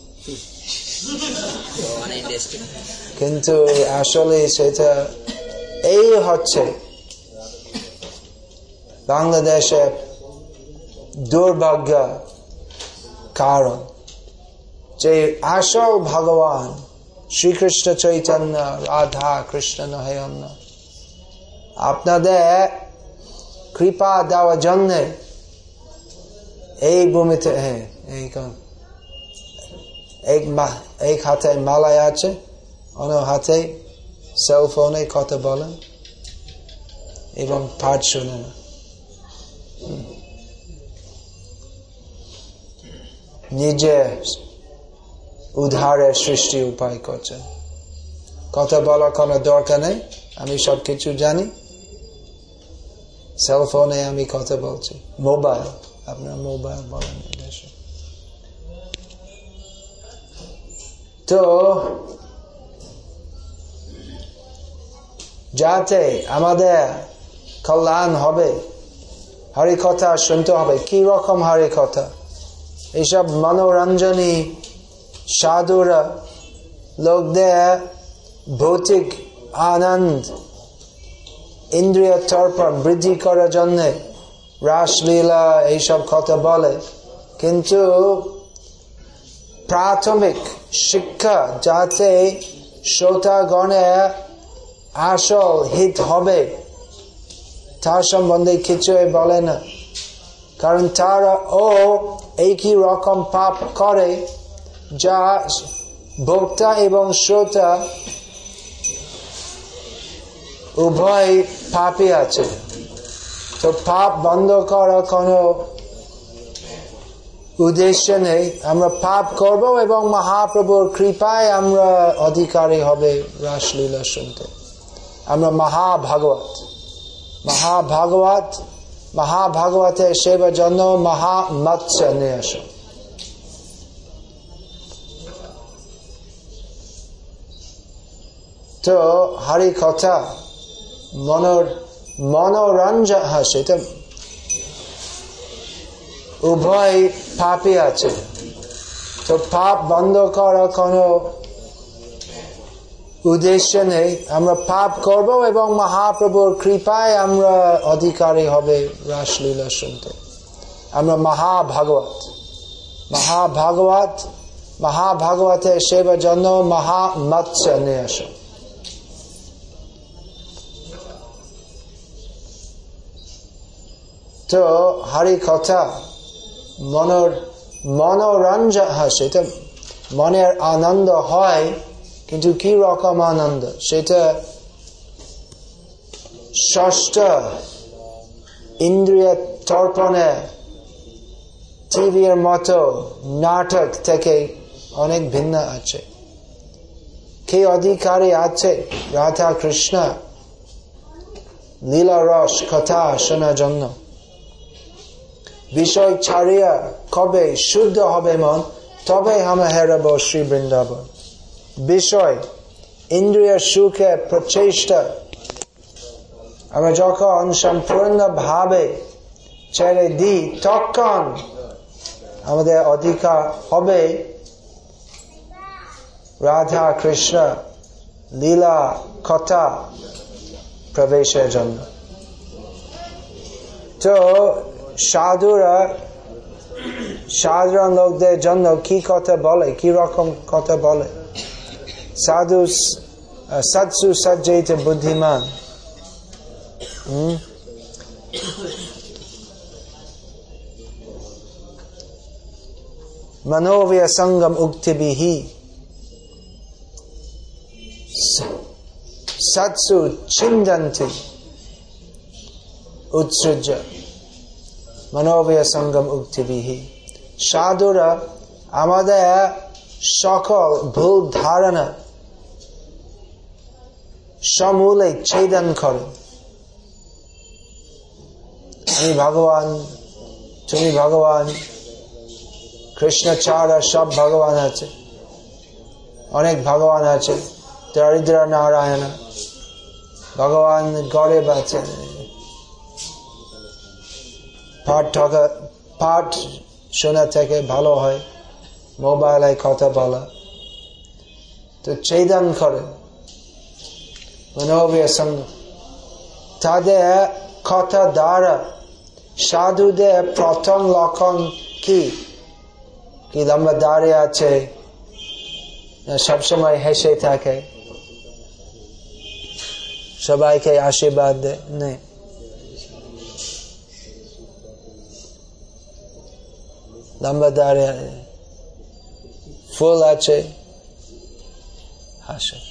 কিন্তু আসলে সেটা এই হচ্ছে বাংলাদেশে দুর্ভাগ্য কারণ যে আসল ভগবান শ্রীকৃষ্ণ চৈতন্য, রাধা, কৃষ্ণ নহে আপনাদের কৃপা দেওয়ার জন্য এই ভূমিতে হ্যাঁ এই এক এক হাতে মালায় আছে, অন্য হাতে সেল ফোনে কথা বলেন এবং পাঠ শুনেন। নিজে উদ্ধারের সৃষ্টি উপায় করছেন। কথা বলার কোনো দরকার নেই, আমি সব কিছু জানি। সেল ফোনে আমি কথা বলছি। মোবাইল আপনার মোবাইল বলেন তো, যাতে আমাদের কল্যাণ হবে, হরি কথা শুনতে হবে। কি রকম হরি কথা? এইসব মনোরঞ্জনী সাধুরা লোকদের ভৌতিক আনন্দ, ইন্দ্রিয় তর্পণ বৃদ্ধি করার জন্যে রাসলীলা এইসব কথা বলে। কিন্তু প্রাথমিক শিক্ষা যাতে শ্রোতাগণের আসল হিত হবে, তার সম্বন্ধে কিছুই বলে না। কারণ তারা ও একই রকম পাপ করে, যা ভোক্তা এবং শ্রোতা উভয় পাপই আছে। তো পাপ বন্ধ করা কোনো উদ্দেশ্য নেই। আমরা পাপ করব এবং মহাপ্রভুর কৃপায় আমরা অধিকারী হবে, রাসলীলা শুনতে। আমরা মহাভাগবত মহাভাগবত মহাভাগবতের সেবার জন্য মহা মৎস্য নিয়ে আসো তো হারি কথা মনোর মনোরঞ্জন সেটা উভয় পাপই আছে। তো পাপ বন্ধ করা কোনো উদ্দেশ্য নেই আমরা পাপ করব এবং মহাপ্রভুর কৃপায় আমরা অধিকারী হবে রাসলীলা শুনতে। আমরা মহাভাগবত মহাভাগবত, মহাভাগবতের সেবার জন্য মহা মৎস্য নিয়ে আসো। তো হারি কথা, মনোর মনোরঞ্জন সেটা মনের আনন্দ হয় কিন্তু কি রকম আনন্দ সেটা ষষ্ঠ ইন্দ্রিয় তর্পণে টিভির মতো নাটক থেকে অনেক ভিন্ন আছে কে অধিকারী আছে রাধা কৃষ্ণ লীলা রস কথা শোনার জন্য বিষয় ছাড়িয়া কবে শুদ্ধ হবে মন তবে আমরা হেরাব শ্রী বৃন্দাবন বিষয়, ইন্দ্রিয় সুখে প্রচেষ্টা। আমরা যখন সম্পূর্ণ ভাবে ছেড়ে দিই, তখন আমাদের অধিকার হবে। রাধা কৃষ্ণ লীলা কথা প্রবেশের জন্য। তো সাধুরা, সাধারণ লোকদের জন্য কি কথা বলে, কি রকম কথা বলে? সাধু সৎসু সজ্জিত বুদ্ধিমান হুম मनोव्य संगम उक्ति भी सत्सु छिंदंति उत्सृज मनोव्य संगम उक्ति भी সাধুরা আমাদের সকল ভুল ধারণা সমূলে ছেদন করে। আমি ভগবান, তুমি ভগবান, কৃষ্ণ ছাড়া সব ভগবান আছে। অনেক ভগবান আছে, দরিদ্র নারায়ণ, ভগবান গরিব আছে। পাঠ ঠকা, পাঠ শোনা থেকে ভালো হয়, মোবাইলে কথা বলা। তো চেদন করে। মনোব্যসন তাদের কথা দ্বারা সাধুদের প্রথম লক্ষণ কি কি লম্বা দাঁড়িয়ে আছে সবসময় হেসে থাকে সবাইকে আশীর্বাদ নেই লম্বা দাঁড়িয়ে ফুল আছে হাসে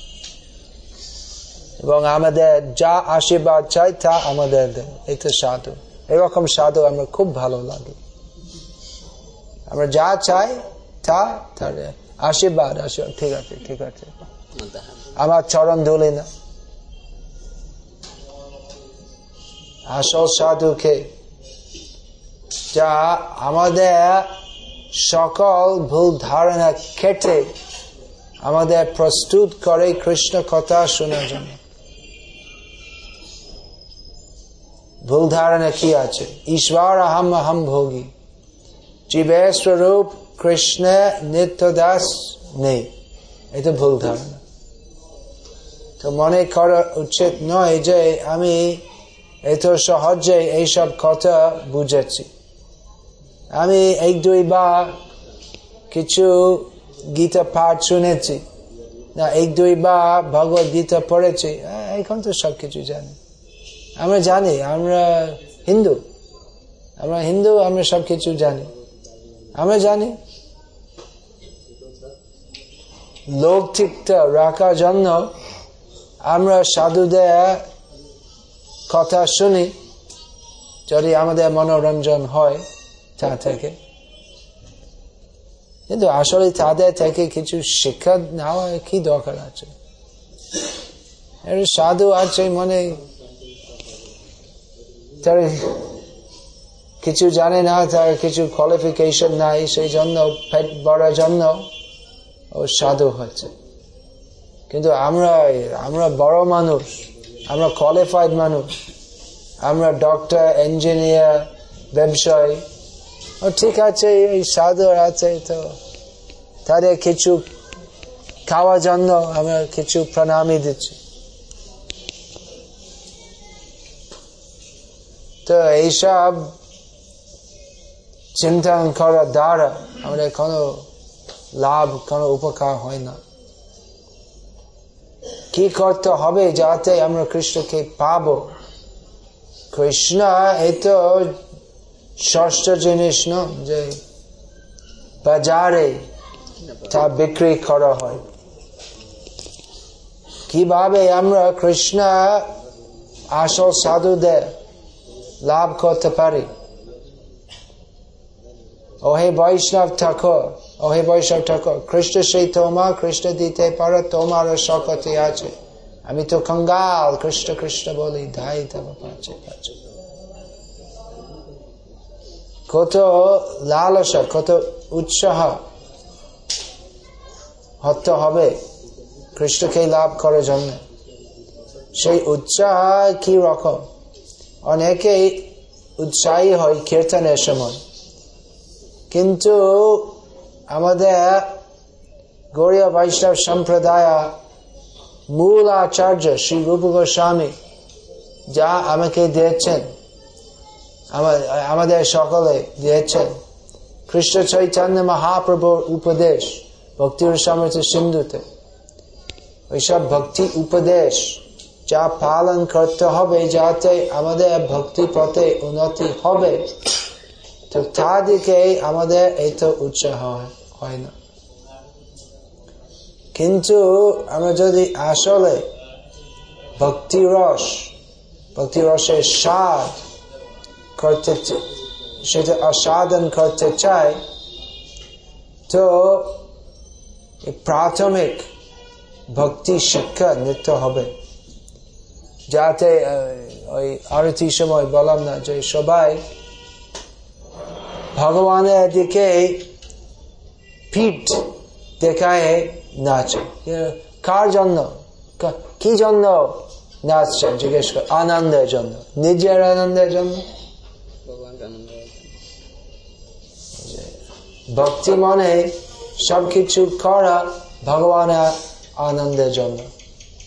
এবং আমাদের যা আশীর্বাদ চাই তা আমাদের দেয় এই তো সাধু। এরকম সাধু আমরা খুব ভালো লাগে। আমরা যা চাই তা তার। আশীর্বাদ আশীর্বাদ। ঠিক আছে ঠিক আছে। আমার চরণ ধুলি না। আসল সাধুকে যা আমাদের সকল ভুল ধারণা কেটে আমাদের প্রস্তুত করে কৃষ্ণ কথা শোনার জন্য। ভুল ধারণা কি আছে ঈশ্বর আহম আহম ভোগী জীবের স্বরূপ কৃষ্ণ নিত্য দাস নেই এটা ভুল ধারণা তো মনে করা উচিত নয় যে আমি এত সহজে এইসব কথা বুঝেছি আমি এক দুই বা কিছু গীতা পাঠ শুনেছি না এক দুই বা ভগবত গীতা পড়েছি এখন তো সব কিছু জানি আমরা জানি, আমরা হিন্দু। আমরা হিন্দু, আমরা সব কিছু জানি। আমরা জানি। লোক ঠিকটা রাখার জন্য আমরা সাধুদের কথা শুনি, যদি আমাদের মনোরঞ্জন হয় তা থেকে। কিন্তু আসলে তাদের থেকে কিছু শিক্ষা নেওয়া কি দরকার আছে? সাধু আছে মনে তার কিছু জানে না, তার কিছু কোয়ালিফিকেশন নাই, সেই জন্য পেট বড়ার জন্য ও সাধু হচ্ছে। কিন্তু আমরা আমরা বড় মানুষ, আমরা কোয়ালিফাইড মানুষ, আমরা ডক্টর ইঞ্জিনিয়ার ব্যবসায়ী, ও ঠিক আছে, এই সাধু আছে তো। তাদের কিছু খাওয়ার জন্য আমরা কিছু প্রণামী দিচ্ছি। তো এইসব চিন্তন করার দ্বারা আমাদের কোনো লাভ, কোনো উপকার হয় না। কি করতে হবে যাতে আমরা কৃষ্ণকে পাব? কৃষ্ণ এই তো ষষ্ঠ জিনিস, ন, যে বাজারে তা বিক্রি করা হয়। কীভাবে আমরা কৃষ্ণ আসল সাধুদের লাভ করতে পারি ওহে বৈষ্ণব ঠাকুর ওহে বৈষ্ণব ঠাকুর কৃষ্ণ সেই তোমা কৃষ্ণ দিতে পারো তোমার শকতি আছে আমি তো কঙ্গাল কৃষ্ণ কৃষ্ণ বলি ধাই পাচ্ছে পাচ্ছে কত লালসা কত উৎসাহ হতে হবে কৃষ্ণকে লাভ করার জন্য সেই উৎসাহ কি রকম অনেকেই উৎসাহী হয়, কীর্তনের সময়। কিন্তু আমাদের গৌরীয় বৈষ্ণব সম্প্রদায় মূল আচার্য শ্রী রূপ গোস্বামী যা আমাকে দিয়েছেন আমাদের সকলে দিয়েছেন। কৃষ্ণ চৈতন্য মহাপ্রভুর উপদেশ ভক্তির সমৃদ্ধ সিন্ধুতে। ওইসব ভক্তি উপদেশ যা পালন করতে হবে যাতে আমাদের ভক্তি পথে উন্নতি হবে, তো তাদিকে আমাদের এত উৎসাহ হয় না। কিন্তু আমরা যদি আসলে ভক্তি রস, ভক্তি রসের স্বাদ করতে সেটা আস্বাদন করতে চাই, তো প্রাথমিক ভক্তি শিক্ষা নিতে হবে। যাতে ওই আরতি সময় বললাম না, যে সবাই ভগবানের দিকে পিঠ দেখায় নাচে। কার জন্য? কি জন্য নাচছেন জিজ্ঞেস কর। আনন্দের জন্য। নিজের আনন্দের জন্য। ভক্তি মনে সবকিছু করা ভগবানের আনন্দের জন্য।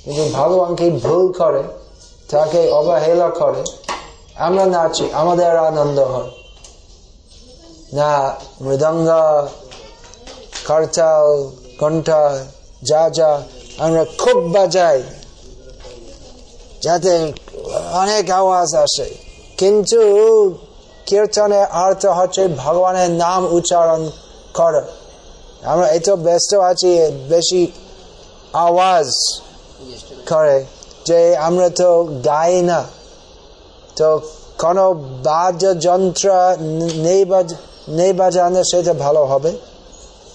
কিন্তু ভগবানকে ভুল করে তাকে অবহেলা করে। আমরা নাচি আমাদের আনন্দ হয়। না মৃদঙ্গ করতাল ঘণ্টা যা যা, আমরা খুব বাজাই। যাতে অনেক আওয়াজ আসে। কিন্তু কীর্তনের অর্থ হচ্ছে ভগবানের নাম উচ্চারণ করা। আমরা এত ব্যস্ত আছি, বেশি আওয়াজ করে। যে আমরা তো গাই না। তো কোন বাদ্য যন্ত্র নেই বাজ- নেই বাজানো সেটা ভালো হবে।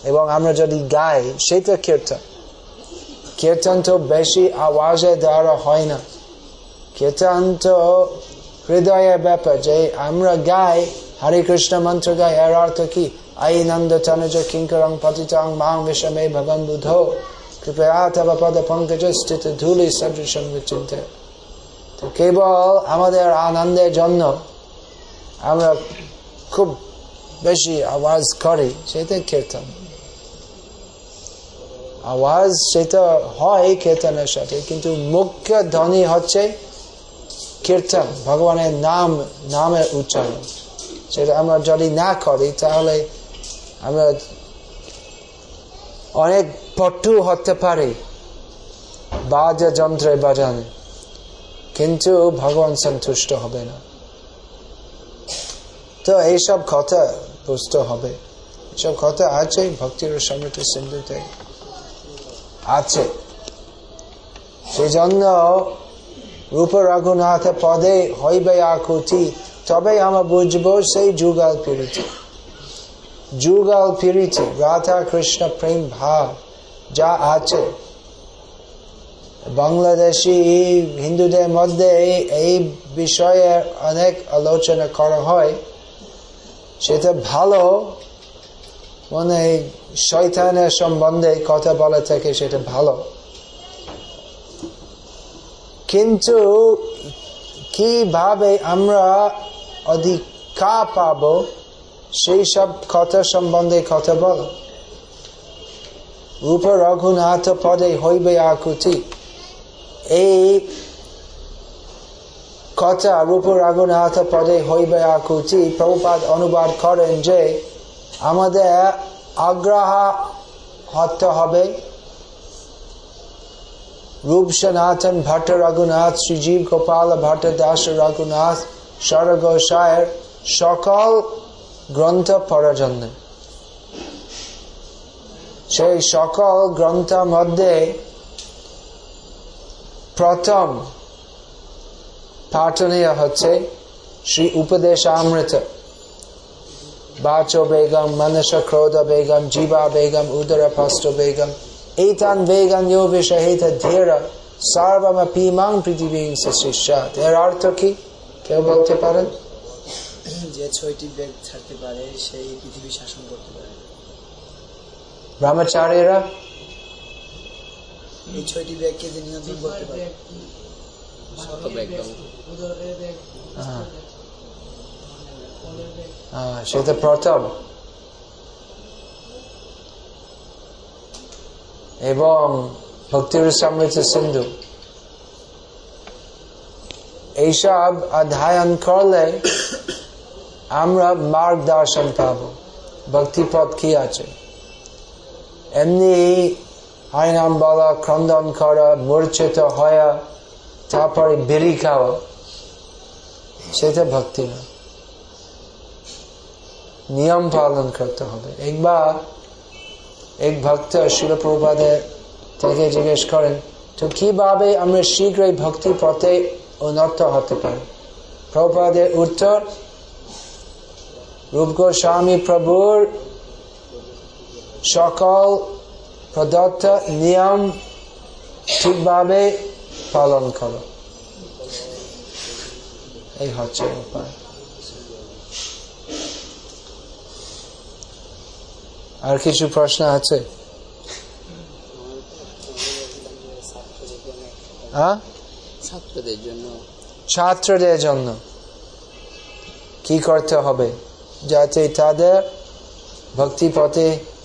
এবং আমরা যদি গাই, সেটা কীর্তন। কীর্তন তো বেশি আওয়াজের দ্বারা হয় না। কীর্তন তো হৃদয়ের ব্যাপার যে আমরা গাই, হরে কৃষ্ণ মন্ত্র গাই, এর অর্থ কি? আই নন্দ তনুজ কিঙ্করং পতিতাং মাং বিষমে ভগবান বুধ ধুলি তো কেবল আমাদের আনন্দের জন্য আমরা খুব বেশি আওয়াজ করি সেটা কীর্তন আওয়াজ সেটা হয় কীর্তনের সাথে কিন্তু মুখ্য ধ্বনি হচ্ছে কীর্তন ভগবানের নাম নামের উচ্চারণ সেটা আমরা যদি না করি তাহলে আমরা অনেক পটু হতে পারে। বাদ্য যন্ত্রে বাজানে, কিন্তু ভগবান সন্তুষ্ট হবে না। তো এইসব কথা বুঝতে হবে। এসব কথা আছে, ভক্তির সমৃদ্ধ সিন্ধুতে আছে। সেই জন্য রূপ রঘুনাথ পদে হইবে আকুতি তবে আমরা বুঝব সেই যুগাল পিরিতি। যুগাল পিরিতি, রাধা কৃষ্ণ প্রেম ভাব। যা আছে। বাংলাদেশি, হিন্দুদের মধ্যে এই বিষয়ে অনেক আলোচনা করা হয়। সেটা ভালো। মানে শয়তানের সম্বন্ধে কথা বলা থেকে সেটা ভালো। কিন্তু কীভাবে আমরা অধিকা পাব, সেই সব কথা সম্বন্ধে কথা বল। রূপ রঘুনাথ পদে হইবে আকুতি। এই কথা রূপ রঘুনাথ পদে হইবে আকুতি। প্রভুপাদ অনুবাদ করেন যে, আমাদের আগ্রহ হতে হবে। রূপ সনাতন ভট্ট রঘুনাথ শ্রীজীব গোপাল ভট্ট দাস রঘুনাথ সরগোসায়ের সকল গ্রন্থ পড়ার জন্য। সেই সকল গ্রন্থ মধ্যে প্রথম পাঠনীয় হচ্ছে শ্রী উপদেশ অমৃত বাচো বেগম মনস ক্রোধ বেগম, জীবা বেগম, উদর পষ্ট বেগম, এইতান বেগম ইয় বিষহিত ধীর মাং পৃথিবী শিষ্যাত। এর অর্থ কি? কেউ বলতে পারেন? যে ছয়টি বেগ ছাড়তে পারে, সেই পৃথিবী শাসন করতে পারে। ব্রহ্মচারীরা এই ছয়টি যে নিয়ন্ত্রণ করতে পারে। সেটা প্রথম। এবং ভক্তির সমৃদ্ধ সিন্ধু। এইসব অধ্যয়ন করলে আমরা মার্গদর্শন পাব। ভক্তিপথ কি আছে? এমনি আইনাম বলা ক্রন্দন করা মূর্ছিত হওয়া তারপরে বেরি খাওয়া সেটা ভক্তি না নিয়ম পালন করতে হবে একবার এক ভক্ত শিলপ্রপাদের থেকে জিজ্ঞেস করেন তো কীভাবে আমরা শীঘ্রই ভক্তি পথে উন্নত হতে পারি প্রপাদের উত্তর রূপ গোস্বামী প্রভুর সকল প্রদত্ত নিয়ম ঠিকভাবে পালন করো। এই হচ্ছে উপায় আর কিছু প্রশ্ন আছে? হ্যাঁ? ছাত্রদের জন্য। ছাত্রদের জন্য। কি করতে হবে? যাতে তাদের ভক্তি পথে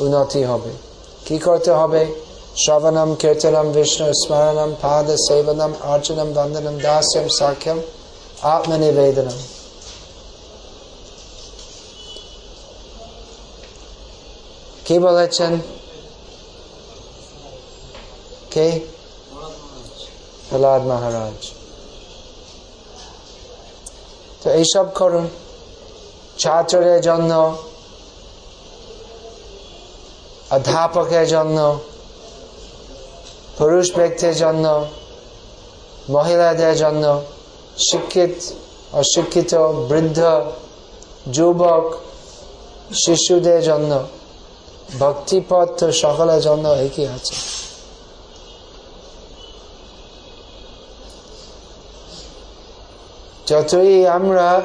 উন্নতি হবে। কি করতে হবে? শ্রবণম কীর্তনম, বিষ্ণু, স্মরণম, পাদ, সেবনম, অর্চনম, বন্দনম, দাস্যম সাখ্যম আত্মনিবেদনম। কে বলেছেন? কে? প্রহ্লাদ মহারাজ। তো এইসব করুন। ছাত্রের জন্য অধ্যাপকের জন্য, পুরুষ ব্যক্তির জন্য, মহিলাদের জন্য শিক্ষিত, অশিক্ষিত বৃদ্ধ, যুবক, শিশুদের জন্য ভক্তিপথ সকলের জন্য একই আছে। যতই আমরা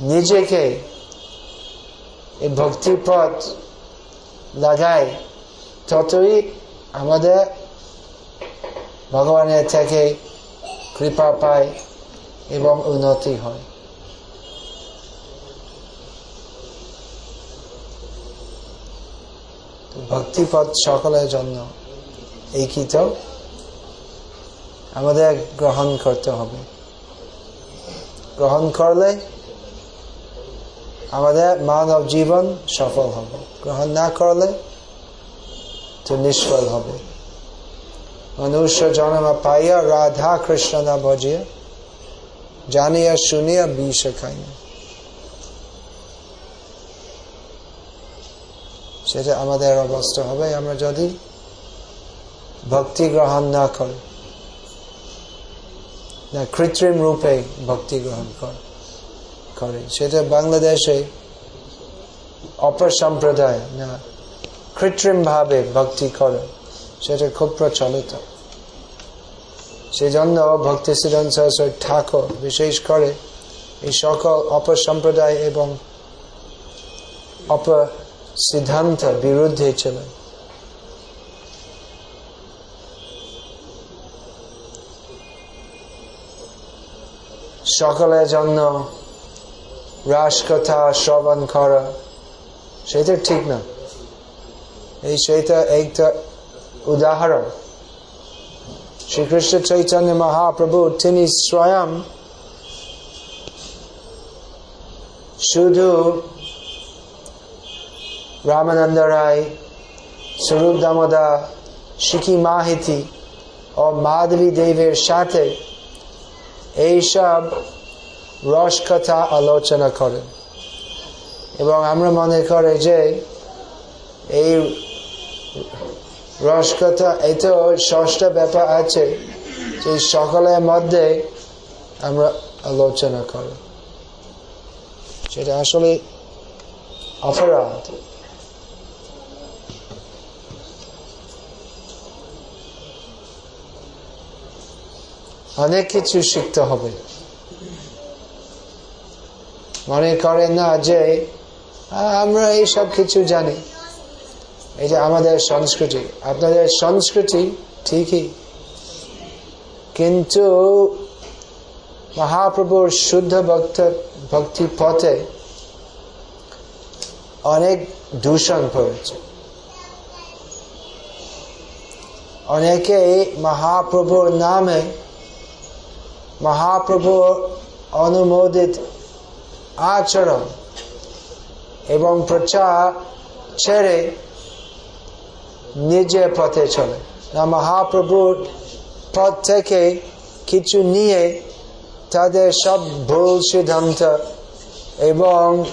নিজেকে এই ভক্তিপথ লাগাই ততই আমাদের ভগবানের থেকে কৃপা পায় এবং উন্নতি হয়। ভক্তিপথ সকলের জন্য এইকিত আমাদের গ্রহণ করতে হবে। গ্রহণ করলে আমাদের মানব জীবন সফল হবে। গ্রহণ না করলে তো নিষ্ফল হবে। মনুষ্য জন্ম পাইয়া রাধা কৃষ্ণ না ভজিয়া জানিয়া শুনিয়া বিষ খাইয়া সেটা আমাদের অবস্থা হবে। আমরা যদি ভক্তি গ্রহণ না করি, না কৃত্রিম রূপে ভক্তি গ্রহণ করে। সেটা বাংলাদেশে অপর সম্প্রদায় না কৃত্রিম ভাবে ভক্তি করে। সেটা খুব প্রচলিত। সেজন্য ভক্তি সিদ্ধান্ত সরস্বতী ঠাকুর বিশেষ করে এই সকল অপর সম্প্রদায় এবং অপর সিদ্ধান্ত বিরুদ্ধে ছিলেন সকলের জন্য রাসকথা শ্রবণ করা সেটা ঠিক না এই সেটা একটা উদাহরণ শ্রীকৃষ্ণ চৈতন্য মহাপ্রভু তিনি স্বয়ং শুধু রামানন্দ রায় স্বরূপ দামোদা শিখি মাহিতি ও মাধবী দেবের সাথে এইসব রসকথা আলোচনা করেন এবং আমরা মনে করে যে এই রসকথা এত ষষ্ঠ ব্যাপার আছে যে সকলের মধ্যে আমরা আলোচনা করি। সেটা আসলে অপরাধ। অনেক কিছু শিখতে হবে। মনে করে না যে আমরা এই সব কিছু জানি। এই যে আমাদের সংস্কৃতি, আপনাদের সংস্কৃতি ঠিকই। কিন্তু মহাপ্রভুর শুদ্ধ ভক্ত, ভক্তি পথে অনেক দূষণ পড়েছে। অনেকে মহাপ্রভুর নামে মহাপ্রভুর অনুমোদিত আচরণ এবং প্রচার ছেড়ে নিজের পথে চলে। মহাপ্রভুর পথ থেকে কিছু নিয়ে তাদের সব ভুল সিদ্ধান্ত এবং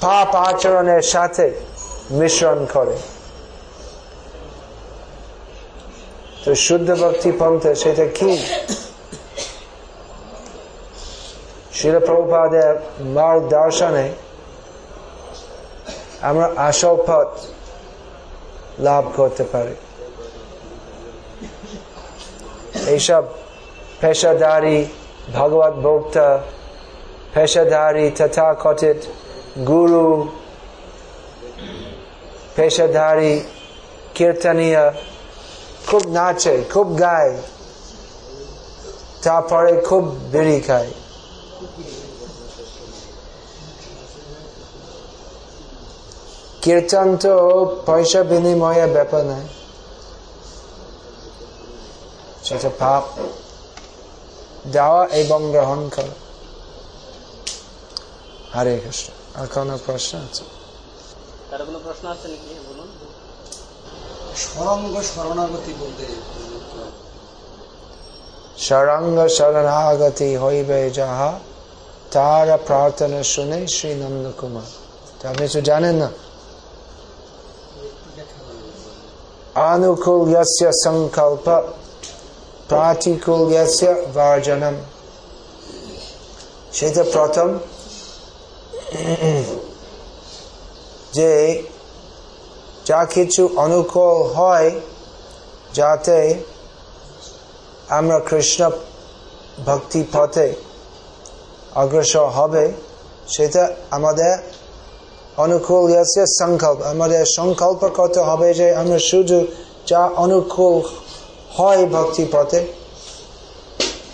পাপ আচরণের সাথে মিশ্রণ করে। তো শুদ্ধ ভক্তি পন্থ সেটা কি? শিল প্রভুপাদের মার্গ দর্শনে আমরা আসল পথ লাভ করতে পারি। এইসব পেশাদারি ভগবত ভক্তা, পেশাদারি তথাকথিত গুরু, পেশাদারি কীর্তনীয়, খুব নাচে, খুব গায়, তারপরে খুব বিড়ি খায়। কীর্তন তো পয়সা বিনিময়ের ব্যাপার নয়। সেটা পাপ। দেওয়া এবং গ্রহণ করা। হরে কৃষ্ণ। আর কোনো প্রশ্ন আছে? প্রশ্ন আছে নাকি? বলুন। সরঙ্গ শরণাগতি বলতে সরঙ্গ শরণাগতি হইবে যাহা। তার প্রার্থনা শুনে শ্রী নন্দ কুমার আপনি তো জানেন না anukul yasya sankalpa pratikul yasya varjanam সেটা প্রথম যে যা কিছু অনুকূল হয় যাতে আমরা কৃষ্ণ ভক্তি পথে অগ্রসর হবে সেটা আমাদের অনুকূল ইয়াসে সংকল্প। আমাদের সংকল্প করতে হবে যে আমরা শুধু যা অনুকূল হয় ভক্তি পথে,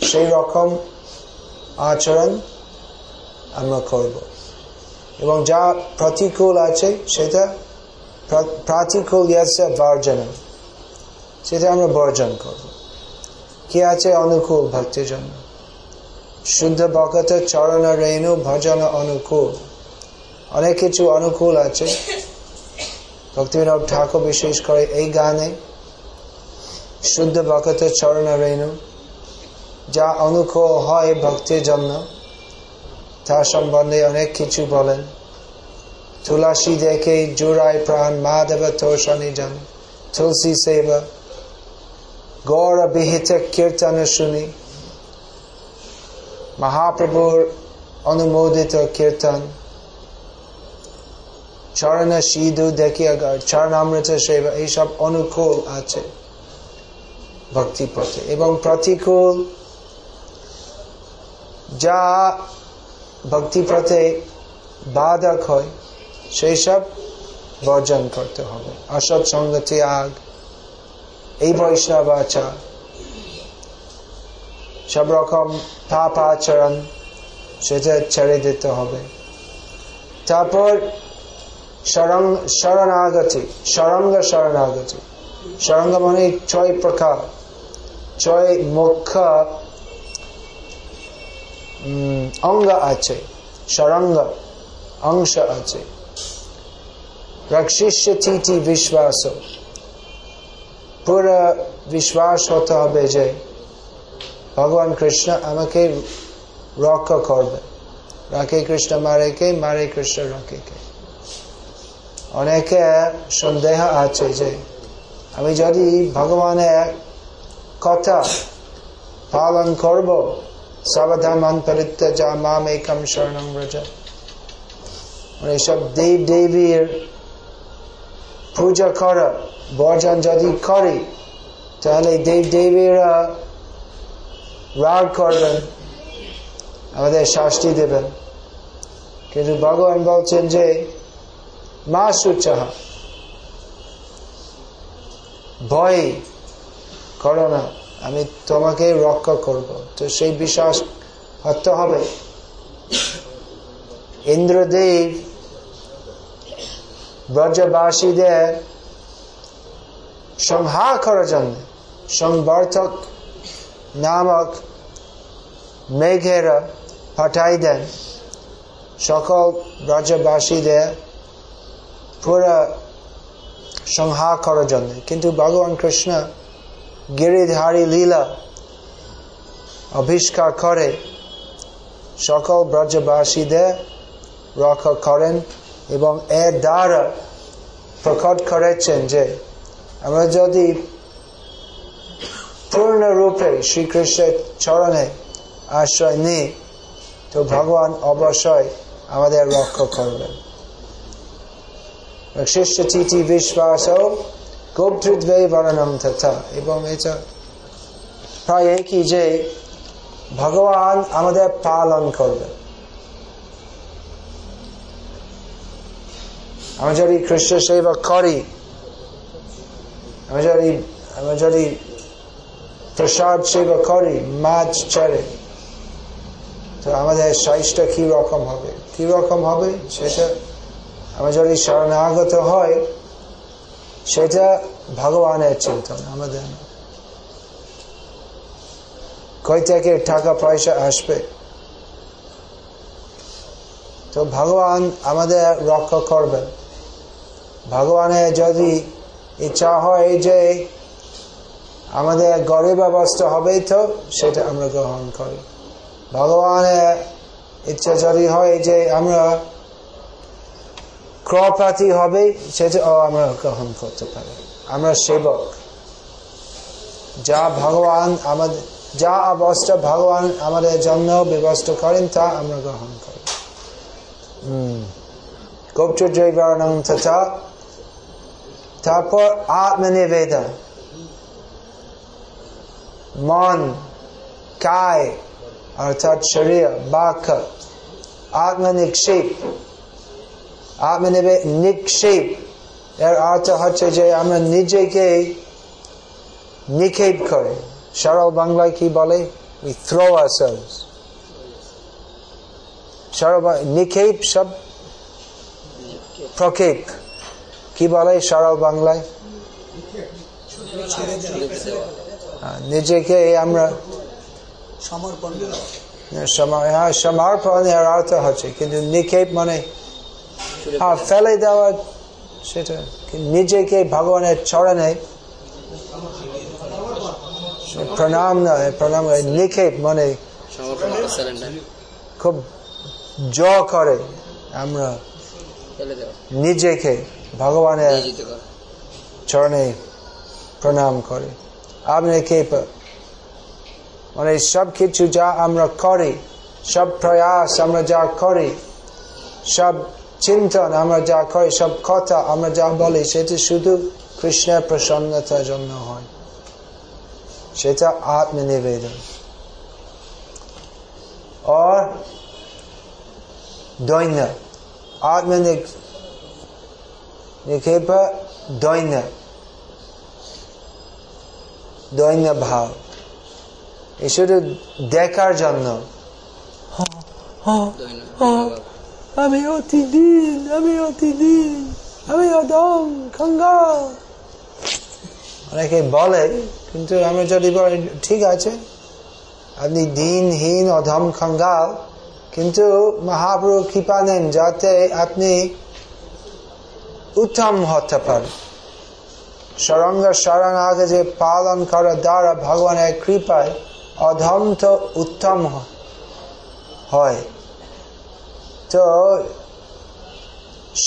সেই রকম আচরণ আমরা করব। এবং যা প্রতিকূল আছে, সেটা প্রাতিকূল ইয়াসে বর্জন, সেটা আমরা বর্জন করব। কি আছে অনুকূল ভক্তির জন্য? শুদ্ধ ভক্ত চরণ রেণু ভজন অনুকূল। অনেক কিছু অনুকূল আছে। ভক্তিবিনোদ ঠাকুর বিশেষ করে এই গানে শুদ্ধ ভক্ত চরণ রেণু যা অনুকূল হয় ভক্তির জন্য তার সম্বন্ধে অনেক কিছু বলেন। তুলসী দেখে জোড়ায় প্রাণ, মাধব তোষণী জন, তুলসী সেবা, গৌর বিহিত কীর্তন শুনি। মহাপ্রভুর অনুমোদিত কীর্তন চরণ সিধু দেখি চরণামৃত সেবা এইসব অনুকূল আছে ভক্তি পথে। এবং প্রতিকূল যা ভক্তি পথে বাধক হয় সেই সব বর্জন করতে হবে। অসৎ সঙ্গ ত্যাগ, এই বৈষ্ণব আচার, সব রকম পাপ আচরণ, সেটা ছেড়ে দিতে হবে। তারপর শরণাগতি সরঙ্গ শরণাগতি। সরঙ্গ মানে ছয় প্রকার। ছয় মুখ্য অঙ্গ আছে। সরঙ্গ অংশ আছে। রক্ষিষ্য তিথি বিশ্বাস। পুরো বিশ্বাস হতে হবে যে ভগবান কৃষ্ণ আমাকে রক্ষা করবে। রাখে কৃষ্ণ, মারে কে, মারে কৃষ্ণ, রাখে কে। অনেকে সন্দেহ আছে যে আমি যদি ভগবানের কথা পালন করব সাবধান যা মাম একম শরণম ব্রজ। মানে সব দেব দেবীর পূজা করা, বর্জন যদি করি, তাহলে দেব দেবীরা রাগ করবেন, আমাদের শাস্তি দেবেন। কিন্তু ভগবান বলছেন যে মা সুচাহ। ভয় করো না, আমি তোমাকে রক্ষা করব। তো সেই বিশ্বাস হতে হবে। ইন্দ্রদেব ব্রজবাসীদের সংহার করার জন্য সংবর্ধক নামক মেঘেরা পাঠাই দেন। সকল ব্রজবাসীদের পুরা সংহার করার জন্য। কিন্তু ভগবান কৃষ্ণ গিরিধারী লীলা আবিষ্কার করে, সকল ব্রজবাসীদের রক্ষা করেন এবং এর দ্বারা প্রকট করেছেন যে, আমরা যদি পূর্ণরূপে শ্রীকৃষ্ণের চরণে আশ্রয় নিই, তো ভগবান অবশ্যই আমাদের রক্ষা করবেন। শিষ্য চিঠি বিশ্বাস গোপধৃদ্বে বর্ণনম তথা এবং এটা প্রায় একই যে ভগবান আমাদের পালন করবে আমরা যদি কৃষ্ণ সেবা করি আমি যদি আমরা যদি প্রসাদ সেবা করি মাছ ছেড়ে তো আমাদের সাইজটা কি রকম হবে কি রকম হবে সেটা আমরা যদি শরণাগত হয়, সেটা ভগবানের চিন্তন, আমাদের। কই থেকে টাকা পয়সা আসবে? তো ভগবান আমাদের রক্ষা করবেন। ভগবানের যদি ইচ্ছা হয় যে আমাদের গরিব অবস্থা হবে তো, সেটা আমরা গ্রহণ করি। ভগবানের ইচ্ছা যদি হয় যে আমরা ক্রপাতি হবে, সেটা ও আমরা গ্রহণ করতে পারি। আমরা সেবক। যা ভগবান আমাদের, যা অবস্থা ভগবান আমাদের জন্য ব্যবস্থা করেন, তা আমরা গ্রহণ করি। তারপর আত্মনিবেদন। মন, কায়, অর্থাৎ শরীর বাক আত্মনিক্ষেপ। আত্মনিবে নিক্ষেপ। এর অর্থ হচ্ছে যে আমরা নিজেকে নিক্ষেপ করে। সরল বাংলায় কি বলে? We throw ourselves. নিক্ষেপ সব প্রক্ষেপ। কি বলে সরল বাংলায়? নিজেকে আমরা সমর্পণ সমা- হ্যাঁ, সমর্পণ এর অর্থ হচ্ছে। কিন্তু নিক্ষেপ মানে হ্যাঁ ফেলে দেওয়া সেটা নিজেকে ভগবানের চরণে প্রণাম নয় প্রণাম নিক্ষেপ মানে খুব জ করে আমরা নিজেকে ভগবানের চরণে প্রণাম করে। আপনি কে মানে সব কিছু যা আমরা করি সব প্রয়াস আমরা যা করি সব চিন্তন আমরা যা করি সব কথা আমরা যা বলি, সেটা শুধু কৃষ্ণের প্রসন্নতার জন্য হয়। সেটা আত্মনিবেদন। और আত্মনিক নিক্ষেপ দৈন্য। দৈন্য ভাব। এ শুধু দেখার জন্য। দৈন আমি অতি দিন, আমি অতি দিন, আমি অদম খঙ্গাল। অনেকে বলে, কিন্তু আমরা যদি বলি, ঠিক আছে, আপনি দিনহীন অধম খঙ্গাল, কিন্তু মহাপ্রভু কৃপা নেন যাতে আপনি উত্তম হতে পারেন। সরঙ্গ শরণ আগে যে পালন করার দ্বারা ভগবানের কৃপায় অধম তো উত্তম হয়। তো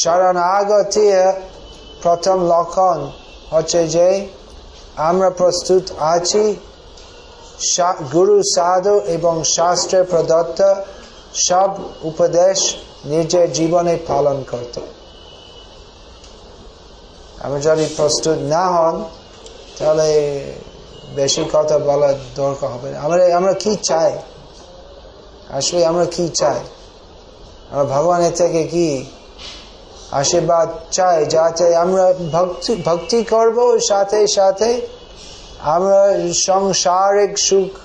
শরণাগতির প্রথম লক্ষণ হচ্ছে যে আমরা প্রস্তুত আছি। গুরু সাধু এবং শাস্ত্রের প্রদত্ত সব উপদেশ নিজের জীবনে পালন করতে। আমরা যদি প্রস্তুত না হন, তাহলে বেশি কথা বলার দরকার হবে আমরা আমরা কি চাই? আসলে আমরা কি চাই? আমরা ভগবানের থেকে কি আশীর্বাদ চাই যা চাই আমরা ভক্তি ভক্তি করব, সাথে সাথে আমরা সংসারিক সুখ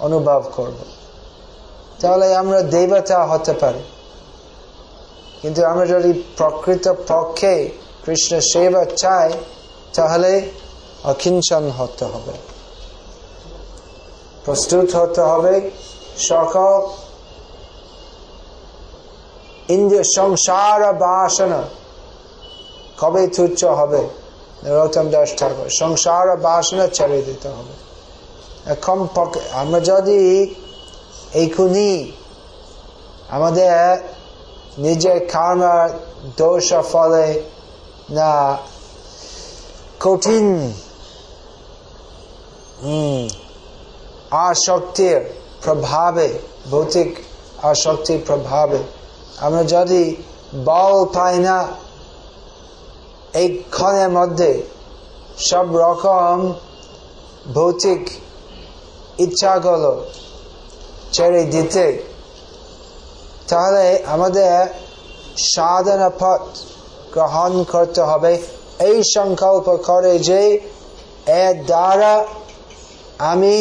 অনুভব করব। তাহলে আমরা দেবতা হতে পারি। কিন্তু আমরা যদি প্রকৃত পক্ষে কৃষ্ণ সেবা চাই, তাহলে অকিঞ্চন হতে হবে। প্রস্তুত হতে হবে সকল ইন্দ্রিয় সংসার বাসনা। কবে তুচ্ছ হবে? নরোত্তম দাস ঠাকুর, সংসার বাসনা ছেড়ে দিতে হবে। এখন আমরা যদি এইখুনি আমাদের নিজের কর্মের দোষ ফলে না কঠিন আসক্তির প্রভাবে, ভৌতিক আসক্তির প্রভাবে আমরা যদি বল পাই না এই ক্ষণের মধ্যে সব রকম ভৌতিক ইচ্ছাগুলো ছেড়ে দিতে, তাহলে আমাদের সাধনা পথ গ্রহণ করতে হবে। এই সংকল্প করে যে, এর দ্বারা আমি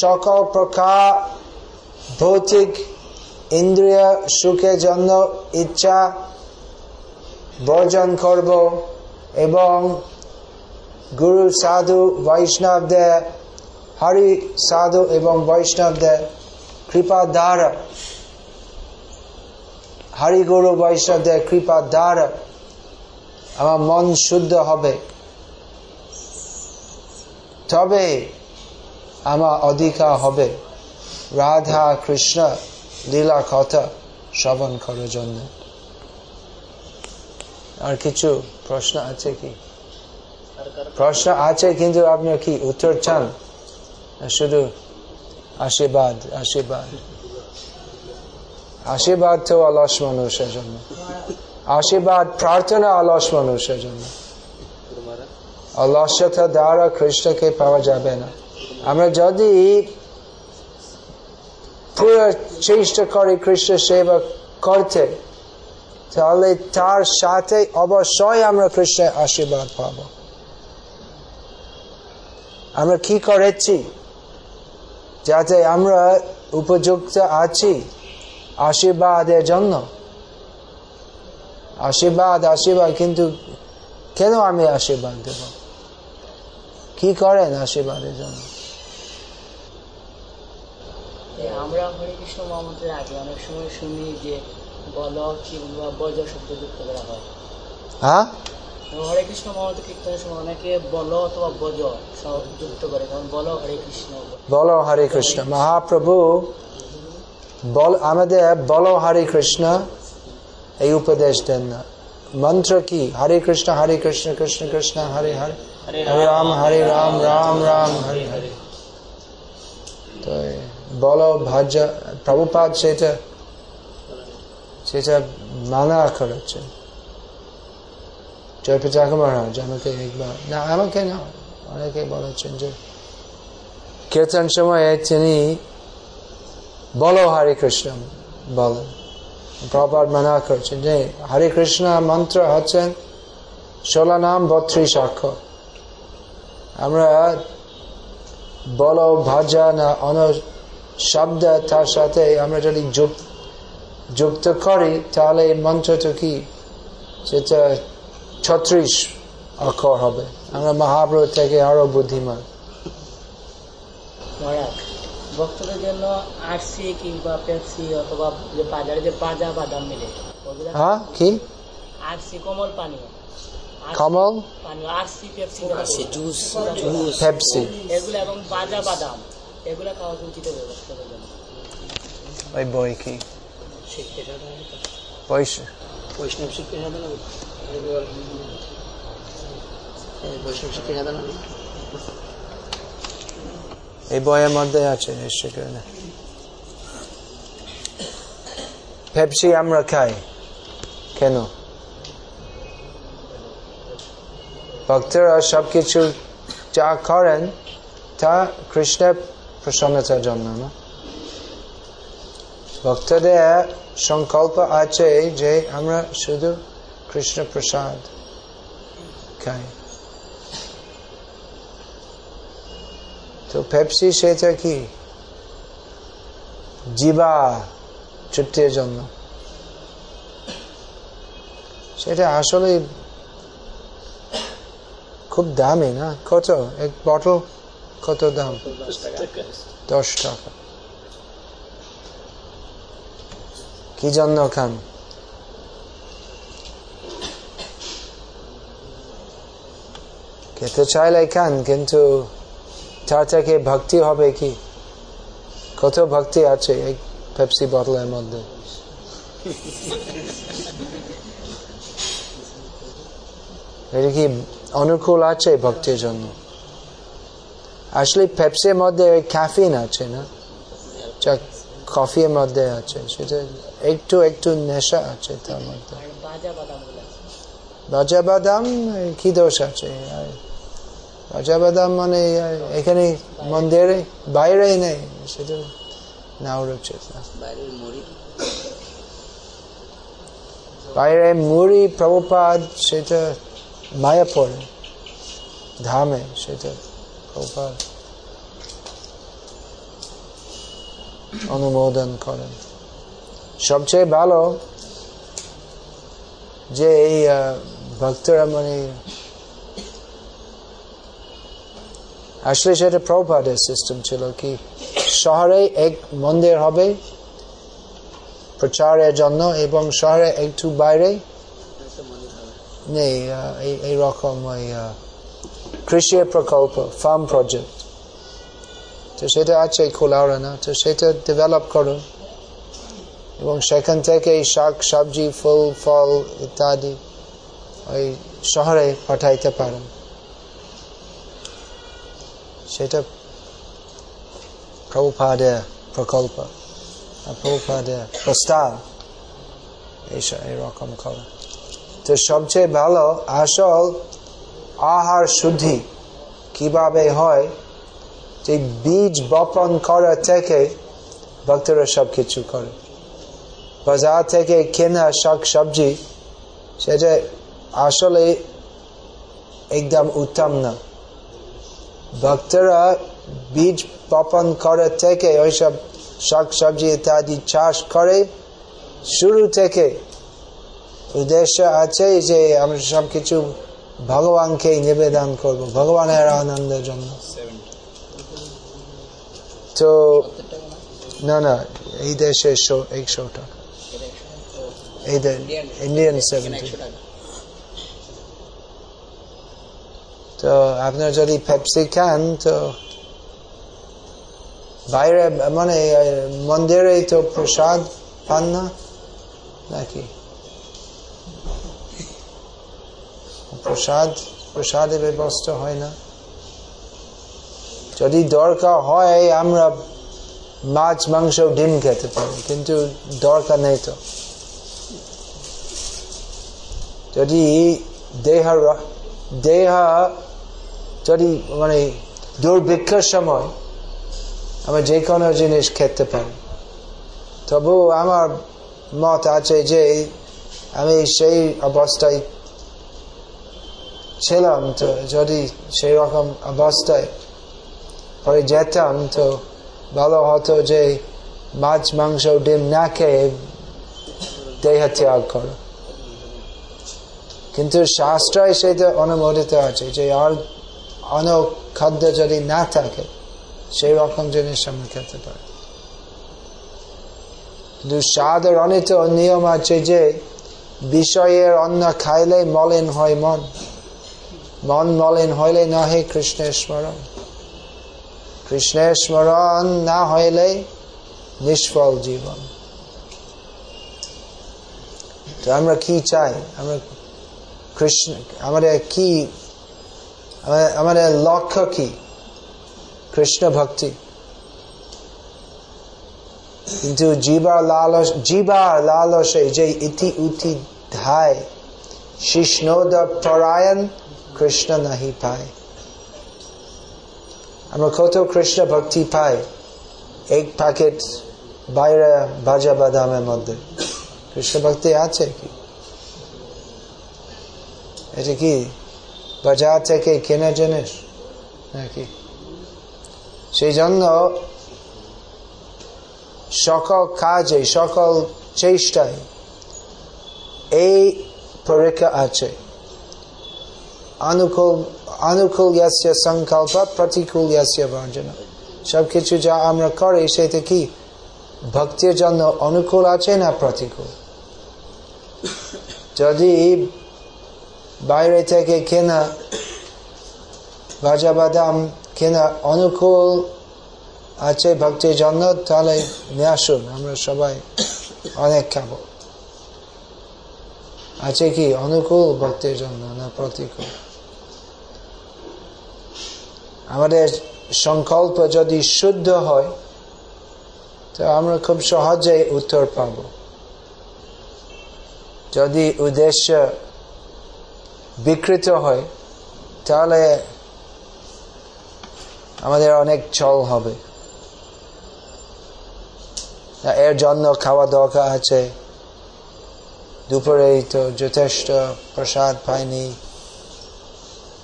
সকল প্রকার ভৌতিক ইন্দ্রিয় সুখের জন্য ইচ্ছা বর্জন করব এবং গুরু, সাধু বৈষ্ণব বৈষ্ণবদের, হরি, সাধু এবং বৈষ্ণবদের কৃপা দ্বারা হরি, গুরু, বৈষ্ণবদের কৃপা দ্বারা আমার মন শুদ্ধ হবে। তবে আমার অধিকার হবে। রাধা কৃষ্ণ। লীলা কথা শ্রবণ করার জন্য। আর কিছু প্রশ্ন আছে কি? প্রশ্ন আছে, কিন্তু আপনি কি উত্তর চান? শুধু আশীর্বাদ আশীর্বাদ। আশীর্বাদ তো অলস মানুষের জন্য। আশীর্বাদ, প্রার্থনা অলস মানুষের জন্য। অলসতা দ্বারা কৃষ্ণকে পাওয়া যাবে না। আমরা যদি পুরো চেষ্টা করি কৃষ্ণ সেবা করতে। তাহলে তার সাথে অবশ্যই আমরা কৃষ্ণের আশীর্বাদ পাব। আমরা কি করেছি? যাতে আমরা উপযুক্ত আছি আশীর্বাদের জন্য। আশীর্বাদ আশীর্বাদ, কিন্তু কেন আমি আশীর্বাদ দেব? কি করেন আশীর্বাদের জন্য? আমরা মহামন্ত্রের আগে অনেক সময় শুনি যে বল কিংবা বজ শব্দ যুক্ত করা হয়। হ্যাঁ? হরে কৃষ্ণ মহামন্ত্র কীর্তনের সময় অনেকে বল অথবা বজ যুক্ত করে কারণ বল হরে কৃষ্ণ। বলো হরে কৃষ্ণ। মহাপ্রভু বল আমাদের বলো হরে কৃষ্ণ এই উপদেশ দেন না। মন্ত্র কি? হরে কৃষ্ণ হরে কৃষ্ণ কৃষ্ণ কৃষ্ণ হরে হরে হরে রাম হরে রাম রাম রাম হরে হরে তো বলো ভাজ্য প্রভুপাদ সেটা সেটা মানা করেছে জয়প্রচাক মহারাজ আমাকে একবার না আমাকে না অনেকে বলেছেন যে কীর্তন সময়ে তিনি বলো হরে কৃষ্ণ বলেন প্রপাত মানা করছেন যে হরে কৃষ্ণ মন্ত্র হচ্ছেন ষোলো নাম বত্রিশ অক্ষর আমরা বলো ভাজা না অন শব্দ তার সাথে আমরা যদি যুক্ত যুক্ত করি তাহলে এই মন্ত্রটা কি? সেটা ছত্রিশ অক্ষর হবে। আমরা মহাপ্রভু থেকে আরও বুদ্ধিমান। ভক্তদের জন্য আরসি কিংবা পেপসি অথবা যে বাজারে যে বাদাম মিলে। হ্যাঁ কি? আরসি কমল পানীয়। কমল? পানীয় RC Pepsi juice juice. Pepsi. এগুলো এবং বাজা বাদাম। এগুলো উচিত জন্য। ওই বই কি? পয়সা বৈষ্ণব। বৈষ্ণব সাধারণ এই বইয়ের মধ্যে আছে নিশ্চয় করে না পেপসি আমরা খাই। কেন? ভক্তরা সবকিছু যা করেন তা কৃষ্ণের প্রসন্নতার জন্য না ভক্তদের সংকল্প আছে যে আমরা শুধু কৃষ্ণ প্রসাদ খাই তো পেপসি সেটা কি জিবা চুক্তির জন্য সেটা আসলে খুব দামি না কত এক বটল কত দাম? দশ টাকা। কি জন্য খান? খেতে চাইলে খান, কিন্তু তার থেকে ভক্তি হবে কি? কত ভক্তি আছে এই পেপসি বটলের মধ্যে? এটা কি অনুকূল আছে ভক্তির জন্য? আসলে পেপসির মধ্যে ক্যাফিন আছে না? যা কফির মধ্যে আছে সেটা একটু একটু নেশা আছে তার মধ্যে। বাজা বাদাম কি দোষ আছে? আর বাদাম মানে এখানে মন্দিরে বাইরে নেই সেটা নাও রয়েছে। মুড়ি। বাইরে মুড়ি প্রভুপাদ সেটা মায়াপুরে ধামে সেটা প্রভুপাদ অনুমোদন করেন সবচেয়ে ভালো যে এই ভক্তরা মানে আসলে সেটা প্রভুপাদের সিস্টেম ছিল কি শহরে এক মন্দির হবে প্রচারের জন্য এবং শহরে একটু বাইরে নেই এইরকম ওই কৃষি প্রকল্প ফার্ম প্রজেক্ট তো সেটা আছে খোলাওড়া না তো সেটা ডেভেলপ করুন এবং সেখান থেকে শাক, সবজি, ফুল, ফল ইত্যাদি ওই শহরে পাঠাইতে পারেন সেটা প্রভুপাদের প্রকল্প প্রভুপাদের প্রস্তাব, এইসব এরকম করা। তো সবচেয়ে ভালো আসল আহার শুদ্ধি কীভাবে হয়? যে বীজ বপন করা থেকে ভক্তরা সব কিছু করে। বাজার থেকে কেনা শাক সবজি সেটা আসলে একদম উত্তম না। ভক্তরা বীজ বপন করে থেকে ওইসব শাক সবজি ইত্যাদি চাষ করে। শুরু থেকে উদ্দেশ্য আছে যে আমরা সব কিছু ভগবানকে নিবেদন করব, ভগবানের আনন্দের জন্য। তো, না না, এই দেশে একশো টাকা এই ইন্ডিয়ান সেভেন্টি তো, আপনার যদি পেপসি খান, তো বাইরে মানে মন্দিরে তো প্রসাদ পান না? নাকি? প্রসাদ, প্রসাদে ব্যবস্থা হয় না। যদি দরকার হয়, আমরা মাছ, মাংস, ডিম খেতে পারি, কিন্তু দরকার নেই তো। যদি দেহ দেহ যদি মানে দুর্ভিক্ষের সময় আমরা যে কোনো জিনিস খেতে পারি। তবু আমার মত আছে যে, আমি সেই অবস্থায় ছিলাম তো যদি সেই রকম অবস্থায় পরে যেতাম তো ভালো হতো যে মাছ মাংস ডিম না খেয়ে দেহ ত্যাগ করো কিন্তু শাস্ত্রায় সেটা অনুমোদিত আছে যে আর অন্য খাদ্য যদি না থাকে সেই রকম জিনিস আমরা খেতে পারি কিন্তু সাধারণত নিয়ম আছে যে বিষয়ের অন্ন খাইলে মলিন হয় মন মন মলিন হইলে নহে কৃষ্ণের স্মরণ। কৃষ্ণের স্মরণ না হইলে নিষ্ফল জীবন। তো আমরা কি চাই? আমরা কৃষ্ণ, আমাদের কি, আমাদের- লক্ষ্য কি? কৃষ্ণ ভক্তি। কিন্তু জীবার লালস জীবার লালসে যে ইতি উতি ধায় শিষ্ণোদ পরায়ণ কৃষ্ণ নাহি পায় আমরা কত কৃষ্ণ ভক্তি পাই এক প্যাকেট বাইরে ভাজা বাদামের মধ্যে কৃষ্ণ ভক্তি আছে কি এটা কি বাজার থেকে কেনা জিনিস নাকি সেই জন্য সকল কাজে সকল চেষ্টায় এই পরীক্ষা আছে অনুকূল ইয়াস্য সংকল্প প্রতিকূল ইয়াস্য বর্জন সবকিছু যা আমরা করি সেটা কি ভক্তির জন্য অনুকূল আছে না প্রতিকূল যদি বাইরে থেকে কেনা ভাজা বাদাম কেনা অনুকূল আছে ভক্তির জন্য তাহলে নিয়ে আসুন আমরা সবাই অনেক খাব আছে কি অনুকূল ভক্তির জন্য না প্রতিকূল আমাদের সংকল্প যদি শুদ্ধ হয়, তো আমরা খুব সহজে উত্তর পাব। যদি উদ্দেশ্য বিকৃত হয়, তাহলে আমাদের অনেক চল হবে। এর জন্য খাওয়া দরকার আছে। দুপুরে তো যথেষ্ট প্রসাদ পাইনি।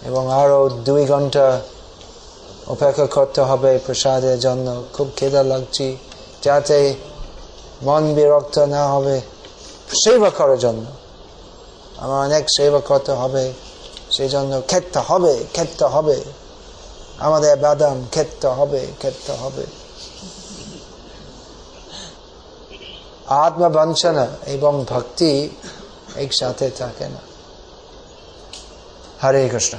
এবং আরও দুই ঘণ্টা অপেক্ষা করতে হবে, প্রসাদের জন্য। খুব খেদা লাগছি, যাতে মন বিরক্ত না হবে। সেবা করার জন্য। আমার অনেক সেবা করতে হবে সেই জন্য খেতে হবে খেতে হবে। আমাদের বাদাম খেতে হবে খেতে হবে। আত্মবঞ্চনা এবং ভক্তি একসাথে থাকে না। হরে কৃষ্ণ।